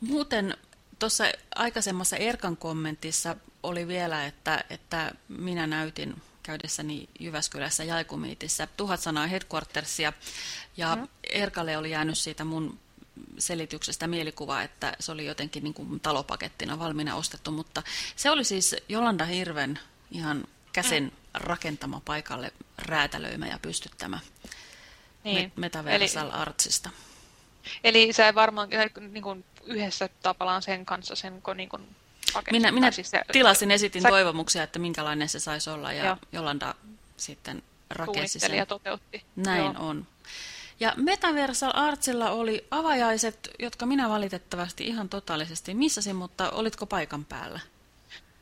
Muuten tuossa aikaisemmassa Erkan kommentissa oli vielä, että, että minä näytin käydessäni Jyväskylässä Jaikumiitissä tuhat sanaa headquartersia, ja mm. Erkalle oli jäänyt siitä mun selityksestä mielikuva, että se oli jotenkin niin kuin talopakettina valmiina ostettu, mutta se oli siis Jolanda Hirven ihan käsin mm. rakentama paikalle räätälöimä ja pystyttämä niin. Metaversal Eli... Artsista. Eli sä varmaan niin kuin yhdessä tapallaan sen kanssa sen niin kuin minä, minä siis se, tilasin, esitin sä... toivomuksia, että minkälainen se saisi olla ja Joo. Jolanda sitten rakensi sen. ja toteutti. Näin Joo. on. Ja Metaversal Artsilla oli avajaiset, jotka minä valitettavasti ihan totaalisesti missasin, mutta olitko paikan päällä?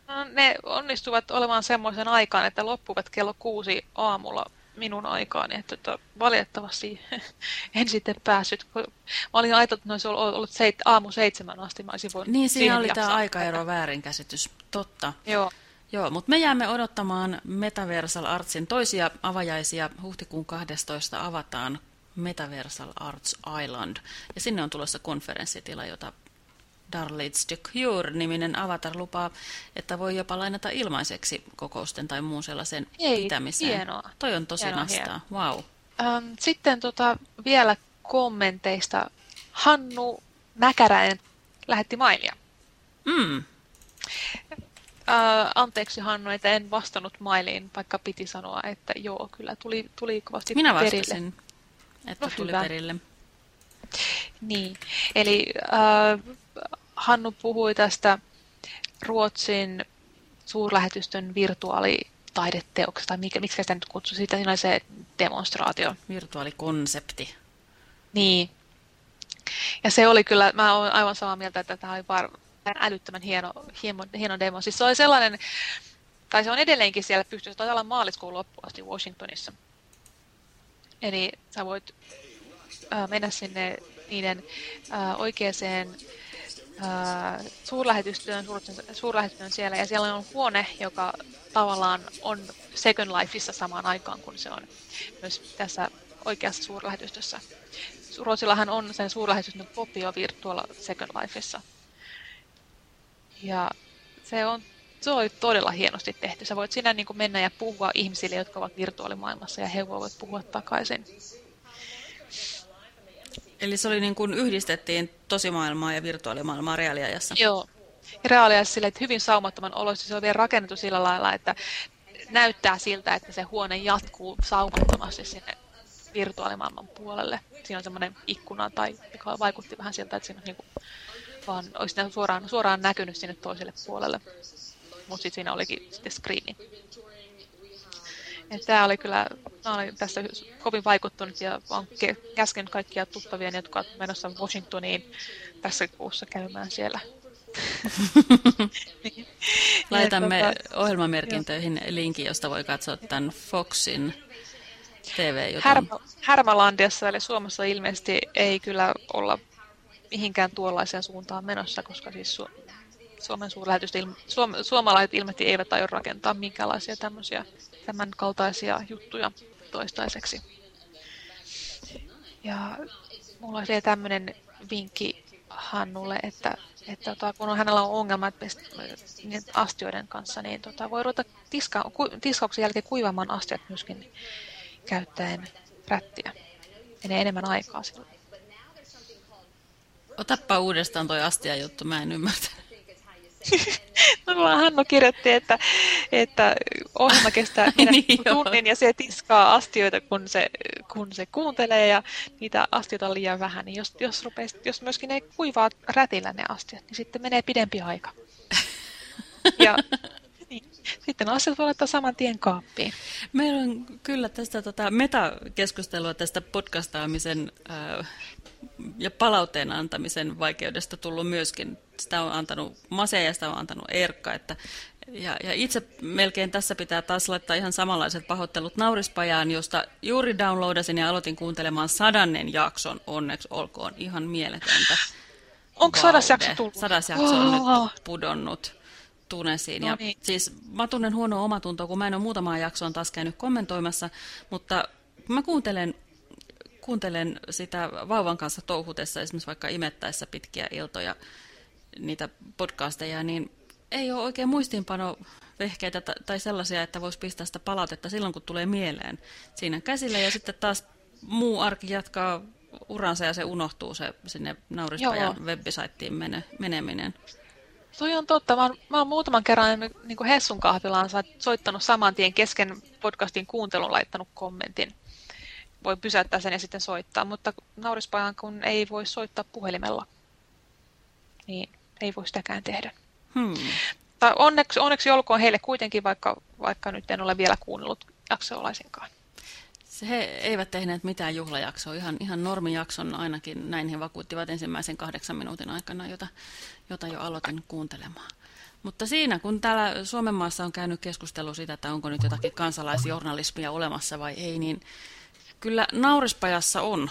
No, ne onnistuvat olemaan semmoisen aikaan, että loppuvat kello kuusi aamulla minun aikaani, että tota, valitettavasti en sitten päässyt. Mä olin ajatellut, että ne olisi ollut seit, aamu seitsemän asti, mä olisin voinut Niin, siinä oli tämä aikaero väärinkäsitys, totta. Joo. Joo, mutta me jäämme odottamaan Metaversal Artsin toisia avajaisia. Huhtikuun 12. avataan Metaversal Arts Island. Ja sinne on tulossa konferenssitila, jota Darlitz de Cure-niminen avatar lupaa, että voi jopa lainata ilmaiseksi kokousten tai muun sellaisen Ei, pitämiseen. Hienoa. Toi on tosi hienoa, nastaa. Wow. Ähm, sitten tota, vielä kommenteista. Hannu Mäkäräinen lähetti mailia. Mm. Ää, anteeksi Hannu, että en vastannut mailiin, vaikka piti sanoa, että joo, kyllä tuli, tuli kovasti Minä perille. vastasin, että No tuli hyvä. perille. Niin, eli äh, Hannu puhui tästä Ruotsin suurlähetystön virtuaalitaideteoksesta, tai mikä, miksi sitä nyt kutsui, siitä siinä oli se demonstraatio. Virtuaalikonsepti. Niin. Ja se oli kyllä, mä olen aivan samaa mieltä, että tämä oli var, älyttömän hieno, hieno, hieno demo. Siis se oli sellainen, tai se on edelleenkin siellä pystyssä, taitaa olla maaliskuun loppuun asti Washingtonissa. Eli sä voit äh, mennä sinne niiden äh, oikeaan äh, suurlähetystöön, suurlähetystöön siellä, ja siellä on huone, joka tavallaan on Second Lifeissa samaan aikaan, kun se on myös tässä oikeassa suurlähetystössä. Ruotsillahan on sen suurlähetystön kopio Virtual Second Lifeissa. Ja se on, se oli todella hienosti tehty. Sä voit sinä niin kuin mennä ja puhua ihmisille, jotka ovat virtuaalimaailmassa, ja he voivat puhua takaisin. Eli se oli niin kuin yhdistettiin tosimaailmaa ja virtuaalimaailmaa reaaliajassa. Joo. Ja reaaliajassa sille, että hyvin saumattoman oloista se on vielä rakennettu sillä lailla, että näyttää siltä, että se huone jatkuu saumattomasti sinne virtuaalimaailman puolelle. Siinä on semmoinen ikkuna, tai, joka vaikutti vähän siltä, että siinä on niin kuin, vaan olisi suoraan, suoraan näkynyt sinne toiselle puolelle. Mutta sitten siinä olikin sitten screeni. Tämä oli kyllä, mä olin tästä kovin vaikuttunut ja olen käskenyt kaikkia tuttavia, jotka ovat menossa Washingtoniin tässä kuussa käymään siellä. Niin. Laitamme ohjelmamerkintöihin linkin, josta voi katsoa tämän Foxin TV-jutun. Härmä, Härmälandiassa eli Suomessa ilmeisesti ei kyllä olla mihinkään tuollaiseen suuntaan menossa, koska siis Su Suomen suurlähetystä ilma Suom suomalaiset ilmeisesti eivät aio rakentaa minkäänlaisia tämmöisiä tämän kaltaisia juttuja toistaiseksi. Ja mulla olisi tämmöinen vinkki Hannulle, että, että tota, kun hänellä on ongelmat astioiden kanssa, niin tota, voi ruveta tiska ku, tiskauksen jälkeen kuivamaan astiat myöskin käyttäen rättiä. Menee enemmän aikaa silloin. Otappa uudestaan toi astia juttu, mä en ymmärtä. no Hannu kirjoitti, että, että ohjelma kestää niin, tunnin ja se tiskaa astioita, kun se, kun se kuuntelee ja niitä astioita on liian vähän. Niin jos, jos, rupeisi, jos myöskin ne kuivaa rätillä ne astiot, niin sitten menee pidempi aika. ja niin, sitten asiat voi laittaa saman tien kaappiin. Meillä on kyllä tästä tota, metakeskustelua tästä podcastaamisen äh, ja palautteen antamisen vaikeudesta tullut myöskin. Sitä on antanut Mase ja sitä on antanut Erkka. Että, ja, ja itse melkein tässä pitää taas laittaa ihan samanlaiset pahoittelut Naurispajaan, josta juuri downloadasin ja aloitin kuuntelemaan sadannen jakson. Onneksi olkoon ihan mieletöntä. Onko sadas jakso tullut? Sadas jakso on oh. nyt pudonnut. Tunesiin. No niin. ja siis mä tunnen huonoa omatuntoa, kun mä en ole muutamaa jaksoa taas käynyt kommentoimassa, mutta mä kuuntelen, kuuntelen sitä vauvan kanssa touhutessa, esimerkiksi vaikka imettäessä pitkiä iltoja niitä podcasteja, niin ei ole oikein muistiinpano vehkeitä tai sellaisia, että voisi pistää sitä palautetta silloin, kun tulee mieleen siinä käsillä, ja sitten taas muu arki jatkaa uransa ja se unohtuu se sinne Naurispajan webbisaittiin mene, meneminen. Toi on totta. Mä oon, mä oon muutaman kerran niin kuin Hessun kahvilaan soittanut saman tien kesken podcastin kuuntelun laittanut kommentin. Voi pysäyttää sen ja sitten soittaa, mutta naurispajan kun ei voi soittaa puhelimella, niin ei voi sitäkään tehdä. Hmm. Tai onneksi, onneksi olkoon heille kuitenkin, vaikka, vaikka nyt en ole vielä kuunnellut jaksoa laisinkaan. He eivät tehneet mitään juhlajaksoa, ihan, ihan normijakson ainakin, näin he vakuuttivat ensimmäisen kahdeksan minuutin aikana, jota, jota jo aloitin kuuntelemaan. Mutta siinä, kun täällä Suomen maassa on käynyt keskustelu siitä, että onko nyt jotakin kansalaisjournalismia olemassa vai ei, niin kyllä Naurispajassa on.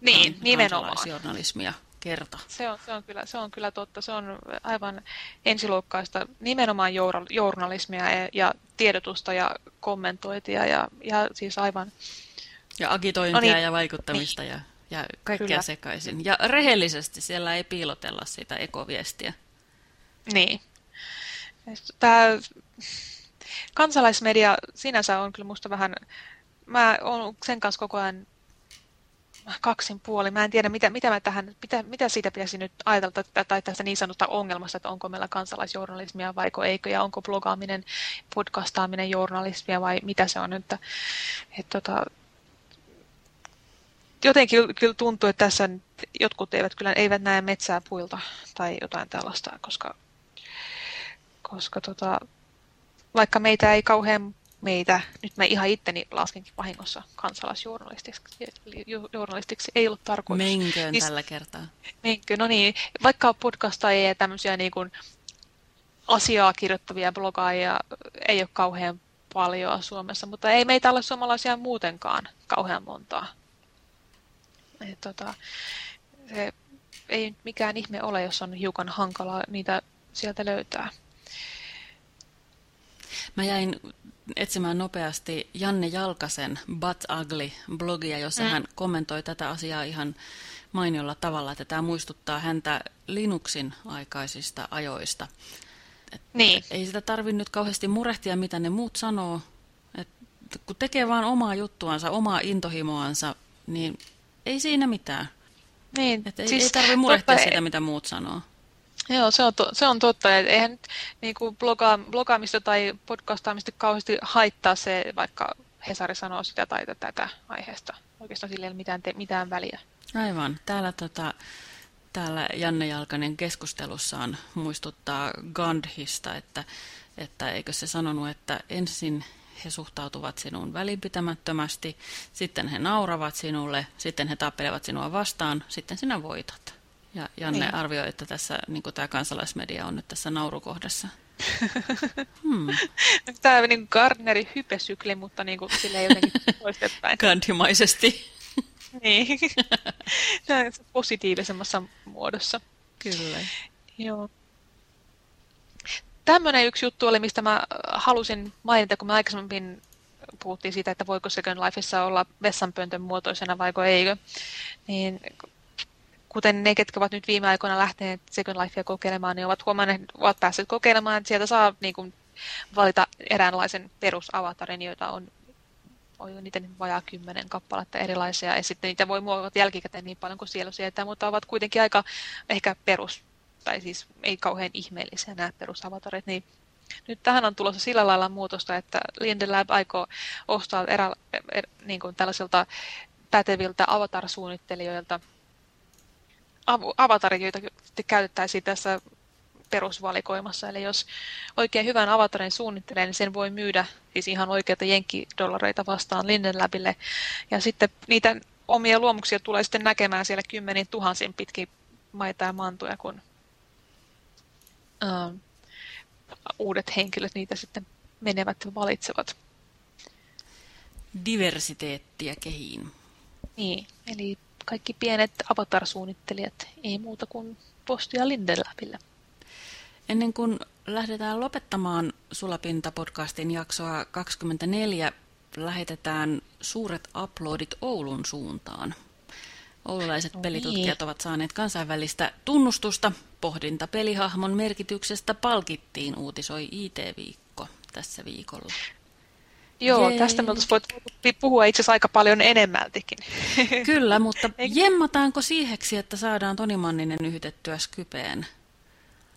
Niin, nimenomaan. Kansalaisjournalismia kerta. Se on, se, on kyllä, se on kyllä totta. Se on aivan ensiluokkaista nimenomaan journalismia ja, ja tiedotusta ja kommentointia ja, ja siis aivan... Ja agitointia no niin, ja vaikuttamista niin. ja, ja kaikkea kyllä. sekaisin. Ja rehellisesti siellä ei piilotella sitä ekoviestiä. Niin. Tämä kansalaismedia sinänsä on kyllä musta vähän... Mä oon sen kanssa koko ajan kaksin puoli. Mä en tiedä, mitä, mitä, mä tähän, mitä, mitä siitä pitäisi nyt ajatella, tai tästä niin sanotusta ongelmasta, että onko meillä kansalaisjournalismia vai eikö, ja onko blogaaminen, podcastaaminen journalismia vai mitä se on. Että, että, tota, jotenkin kyllä tuntuu, että tässä jotkut eivät kyllä eivät näe metsää puilta tai jotain tällaista, koska, koska tota, vaikka meitä ei kauhean meitä, nyt mä ihan itteni laskenkin vahingossa kansalaisjournalistiksi, ei ollut tarkoitus. Menköön siis, tällä kertaa. Menkö, no niin, vaikka podcastajia ja tämmöisiä niin kuin asiaa kirjoittavia blogaajia ei ole kauhean paljon Suomessa, mutta ei meitä ole suomalaisia muutenkaan kauhean montaa. Et, tota, se ei mikään ihme ole, jos on hiukan hankalaa niitä sieltä löytää. Mä jäin etsimään nopeasti Janne Jalkasen But Ugly-blogia, jossa mm. hän kommentoi tätä asiaa ihan mainiolla tavalla, että tämä muistuttaa häntä Linuxin aikaisista ajoista. Et niin. Ei sitä tarvitse nyt kauheasti murehtia, mitä ne muut sanoo. Et kun tekee vaan omaa juttuansa, omaa intohimoansa, niin ei siinä mitään. Niin, Et ei, siis, ei tarvitse murehtia sitä, mitä muut sanoo. Joo, se on, to, se on totta. Et eihän niin kuin bloga, blogaamista tai podcastaamista kauheasti haittaa se, vaikka Hesari sanoo sitä tai tätä aiheesta. Oikeastaan sillä ei ole mitään, te, mitään väliä. Aivan. Täällä, tota, täällä Janne Jalkanen keskustelussaan muistuttaa Gandhista, että, että eikö se sanonut, että ensin he suhtautuvat sinuun välinpitämättömästi, sitten he nauravat sinulle, sitten he tappelevat sinua vastaan, sitten sinä voitat. Ja Janne niin. arvioi, että tässä niin tämä kansalaismedia on nyt tässä naurukohdassa. Hmm. Tämä on niin Gardnerin hypesykli, mutta niin kuin, sille ei jotenkin toistepäin. Kandimaisesti. niin. Tämä on positiivisemmassa muodossa. Kyllä. Joo. Tämmöinen yksi juttu oli, mistä mä halusin mainita, kun me aikaisemmin puhuttiin siitä, että voiko Second Lifeissa olla vessanpöntön muotoisena vai eikö. Niin kuten ne, ketkä ovat nyt viime aikoina lähteneet Second Lifea kokeilemaan, niin ovat huomanneet, ovat päässeet kokeilemaan, että sieltä saa niin kuin, valita eräänlaisen perusavatarin, joita on, on niitä vajaa kymmenen kappaletta erilaisia, ja sitten niitä voi muovata jälkikäteen niin paljon kuin siellä sieltä, mutta ovat kuitenkin aika ehkä perus, tai siis ei kauhean ihmeellisiä nämä perusavatarit, niin nyt tähän on tulossa sillä lailla muutosta, että Lindelab aikoo ostaa erä, er, niin kuin tällaisilta päteviltä avatarsuunnittelijoilta avatarit, joita käytettäisiin tässä perusvalikoimassa. Eli jos oikein hyvän avatarin suunnittelee, niin sen voi myydä siis ihan oikeita jenkkidollareita vastaan Lindenlabille. Ja sitten niitä omia luomuksia tulee sitten näkemään siellä kymmenin tuhansin pitkin maita ja mantuja, kun uh, uudet henkilöt niitä sitten menevät ja valitsevat. Diversiteettiä kehiin. Niin, eli kaikki pienet avatarsuunnittelijat, ei muuta kuin postia Lindelabille. Ennen kuin lähdetään lopettamaan Sulapinta-podcastin jaksoa 24, lähetetään suuret uploadit Oulun suuntaan. Oululaiset no pelitutkijat niin. ovat saaneet kansainvälistä tunnustusta. Pohdinta pelihahmon merkityksestä palkittiin, uutisoi IT-viikko tässä viikolla. Joo, Jee. tästä me oltaisiin puhua itse asiassa aika paljon enemmältikin. Kyllä, mutta jemmataanko siiheksi, että saadaan Toni Manninen yhdettyä Skypeen?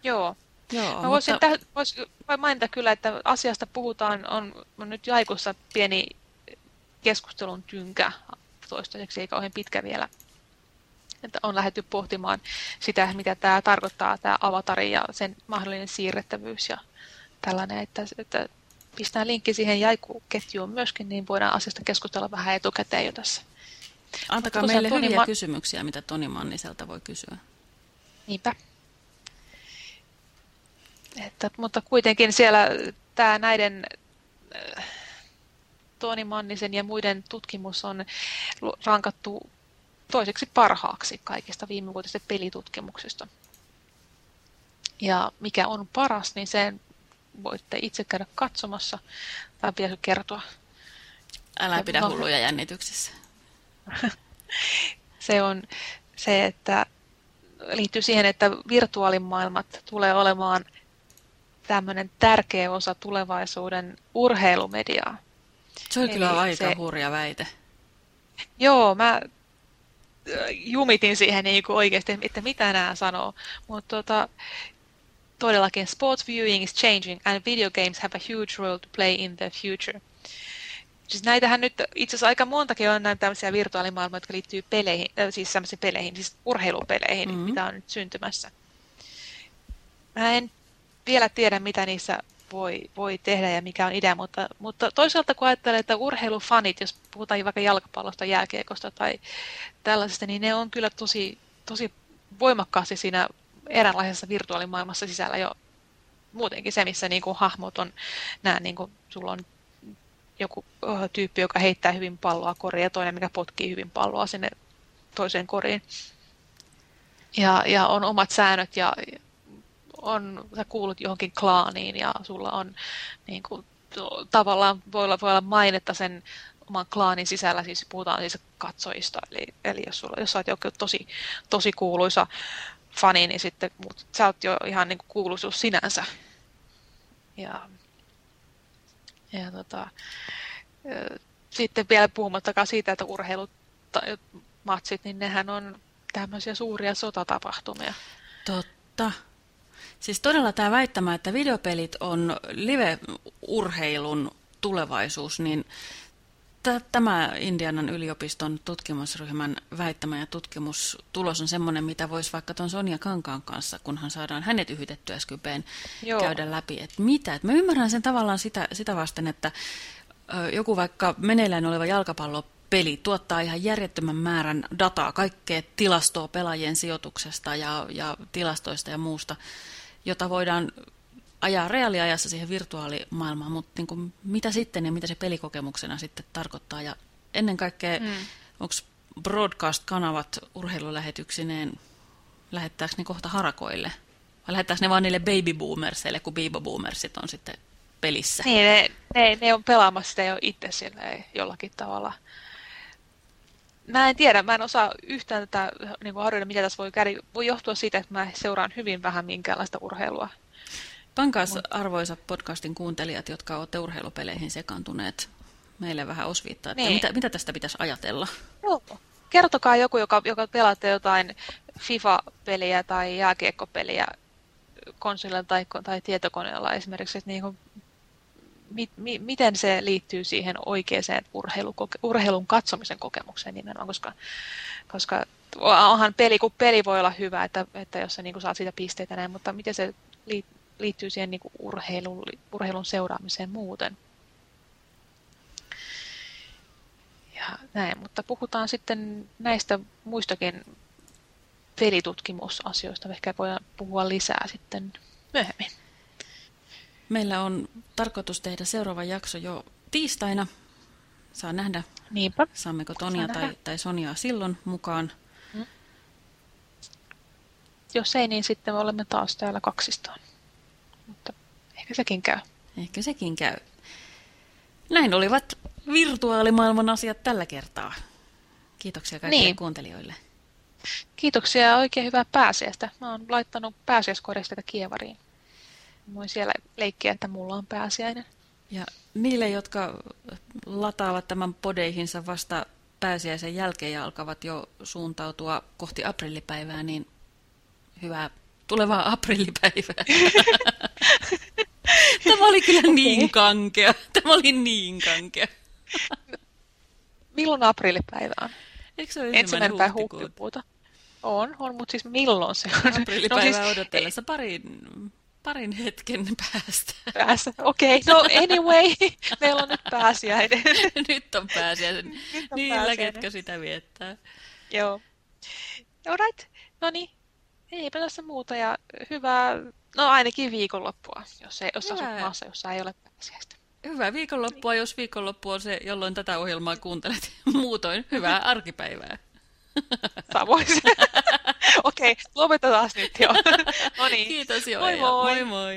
Joo. Joo Mä voisin mutta... vois mainita kyllä, että asiasta puhutaan, on, on nyt jaikussa pieni keskustelun tynkä, toistaiseksi ei kauhean pitkä vielä. Että on lähdetty pohtimaan sitä, mitä tämä tarkoittaa, tämä avatari ja sen mahdollinen siirrettävyys ja tällainen, että, että pistää linkki siihen jaikuketjuun myöskin, niin voidaan asiasta keskustella vähän etukäteen jo tässä. Antakaa Mutta meille Toni hyviä Ma kysymyksiä, mitä Toni Manniselta voi kysyä. Niinpä. Että, mutta kuitenkin siellä tämä näiden äh, Toni Mannisen ja muiden tutkimus on rankattu toiseksi parhaaksi kaikista viimevuotisista pelitutkimuksista. Ja mikä on paras, niin sen voitte itse käydä katsomassa. Tai pitäisi kertoa. Älä pidä no, hulluja jännityksessä. se on se, että liittyy siihen, että virtuaalimaailmat tulee olemaan tämmöinen tärkeä osa tulevaisuuden urheilumediaa. Se on Eli kyllä aika se... hurja väite. Joo, mä jumitin siihen niin kuin oikeasti, että mitä nämä sanoo. Mutta tota, todellakin sports viewing is changing and video games have a huge role to play in the future. Siis näitähän nyt itse asiassa aika montakin on näitä tämmöisiä virtuaalimaailmoja, jotka liittyy peleihin, äh, siis sellaisiin peleihin, siis urheilupeleihin, mm-hmm. mitä on nyt syntymässä. Mä en vielä tiedä, mitä niissä voi, voi tehdä ja mikä on idea, mutta, mutta toisaalta kun ajattelee, että urheilufanit, jos puhutaan vaikka jalkapallosta, jääkiekosta tai tällaisesta, niin ne on kyllä tosi, tosi voimakkaasti siinä eräänlaisessa virtuaalimaailmassa sisällä jo muutenkin se, missä niin kuin hahmot on, nämä, niin kuin, sulla on joku tyyppi, joka heittää hyvin palloa koriin ja toinen, mikä potkii hyvin palloa sinne toiseen koriin. Ja, ja on omat säännöt ja on, sä kuulut johonkin klaaniin ja sulla on niin kuin, tavallaan voi olla, voi olla mainetta sen oman klaanin sisällä, siis puhutaan siis katsojista, eli, eli jos, sulla, jos sä oot joku tosi, tosi kuuluisa fani, niin sitten mut, sä oot jo ihan niin kuuluisuus sinänsä. Ja, ja tota, sitten vielä puhumattakaan siitä, että urheilut matsit, niin nehän on tämmöisiä suuria sotatapahtumia. Totta. Siis todella tämä väittämä, että videopelit on live-urheilun tulevaisuus, niin tämä Indianan yliopiston tutkimusryhmän väittämä ja tutkimustulos on semmoinen, mitä voisi vaikka tuon Sonja Kankaan kanssa, kunhan saadaan hänet yhdettyä Skypeen, Joo. käydä läpi. Että mitä? Et mä ymmärrän sen tavallaan sitä, sitä vasten, että joku vaikka meneillään oleva jalkapallopeli tuottaa ihan järjettömän määrän dataa, kaikkea tilastoa pelaajien sijoituksesta ja, ja tilastoista ja muusta, jota voidaan ajaa reaaliajassa siihen virtuaalimaailmaan, mutta niin kuin, mitä sitten ja mitä se pelikokemuksena sitten tarkoittaa. Ja ennen kaikkea, mm. onko broadcast-kanavat urheilulähetyksineen, lähettääkö ne kohta harakoille? Vai lähettääkö ne vaan niille baby boomersille, kun baby boomersit on sitten pelissä? Niin, ne, ne, ne on pelaamassa sitä jo itse sille jollakin tavalla. Mä en tiedä, mä en osaa yhtään tätä niin arvioida, mitä tässä voi käydä. Voi johtua siitä, että mä seuraan hyvin vähän minkäänlaista urheilua. Pankaas arvoisa podcastin kuuntelijat, jotka olette urheilupeleihin sekaantuneet meille vähän osviittaa, että niin. mitä, mitä tästä pitäisi ajatella? Joo. Kertokaa joku, joka, joka pelaatte jotain FIFA-peliä tai jääkiekkopeliä konsolilla tai, tai tietokoneella esimerkiksi, että niin kuin, mi, mi, miten se liittyy siihen oikeaan urheilun katsomisen kokemukseen nimenomaan, koska, koska onhan peli, kun peli voi olla hyvä, että, että jos sä niin saat siitä pisteitä näin, mutta miten se liittyy liittyy siihen niin kuin urheilun, urheilun seuraamiseen muuten. Ja näin, mutta puhutaan sitten näistä muistakin pelitutkimusasioista. Ehkä voidaan puhua lisää sitten myöhemmin. Meillä on tarkoitus tehdä seuraava jakso jo tiistaina. Saa nähdä, Niinpä. saammeko Tonia tai, tai Soniaa silloin mukaan. Mm. Jos ei, niin sitten me olemme taas täällä kaksistaan mutta ehkä sekin käy. Ehkä sekin käy. Näin olivat virtuaalimaailman asiat tällä kertaa. Kiitoksia kaikille niin. kuuntelijoille. Kiitoksia ja oikein hyvää pääsiäistä. Mä oon laittanut pääsiäiskoristeita kievariin. Voin siellä leikkiä, että mulla on pääsiäinen. Ja niille, jotka lataavat tämän podeihinsa vasta pääsiäisen jälkeen ja alkavat jo suuntautua kohti aprillipäivää, niin hyvää tulevaa aprillipäivää. Tämä oli kyllä okay. niin kankea. Tämä oli niin kankea. milloin aprillipäivä on? Eikö se ole ensimmäinen päivä huhtikuuta? On, on, mutta siis milloin se on? Aprillipäivä no, siis, odotellessa parin, parin hetken päästä. Päästä, okei. Okay. No anyway, meillä on nyt pääsiäinen. nyt on pääsiäinen. Nyt on Niillä, pääsiäinen. ketkä sitä viettää. Joo. Alright, no niin, Eipä tässä muuta ja hyvää, no ainakin viikonloppua, jos, ei, jos asut maassa, jossa ei ole pääsiäistä. Hyvää viikonloppua, jos viikonloppu on se, jolloin tätä ohjelmaa kuuntelet. Muutoin hyvää arkipäivää. Samoin. Okei, okay, lopetetaan nyt jo. no niin. Kiitos jo. Moi moi. moi, moi.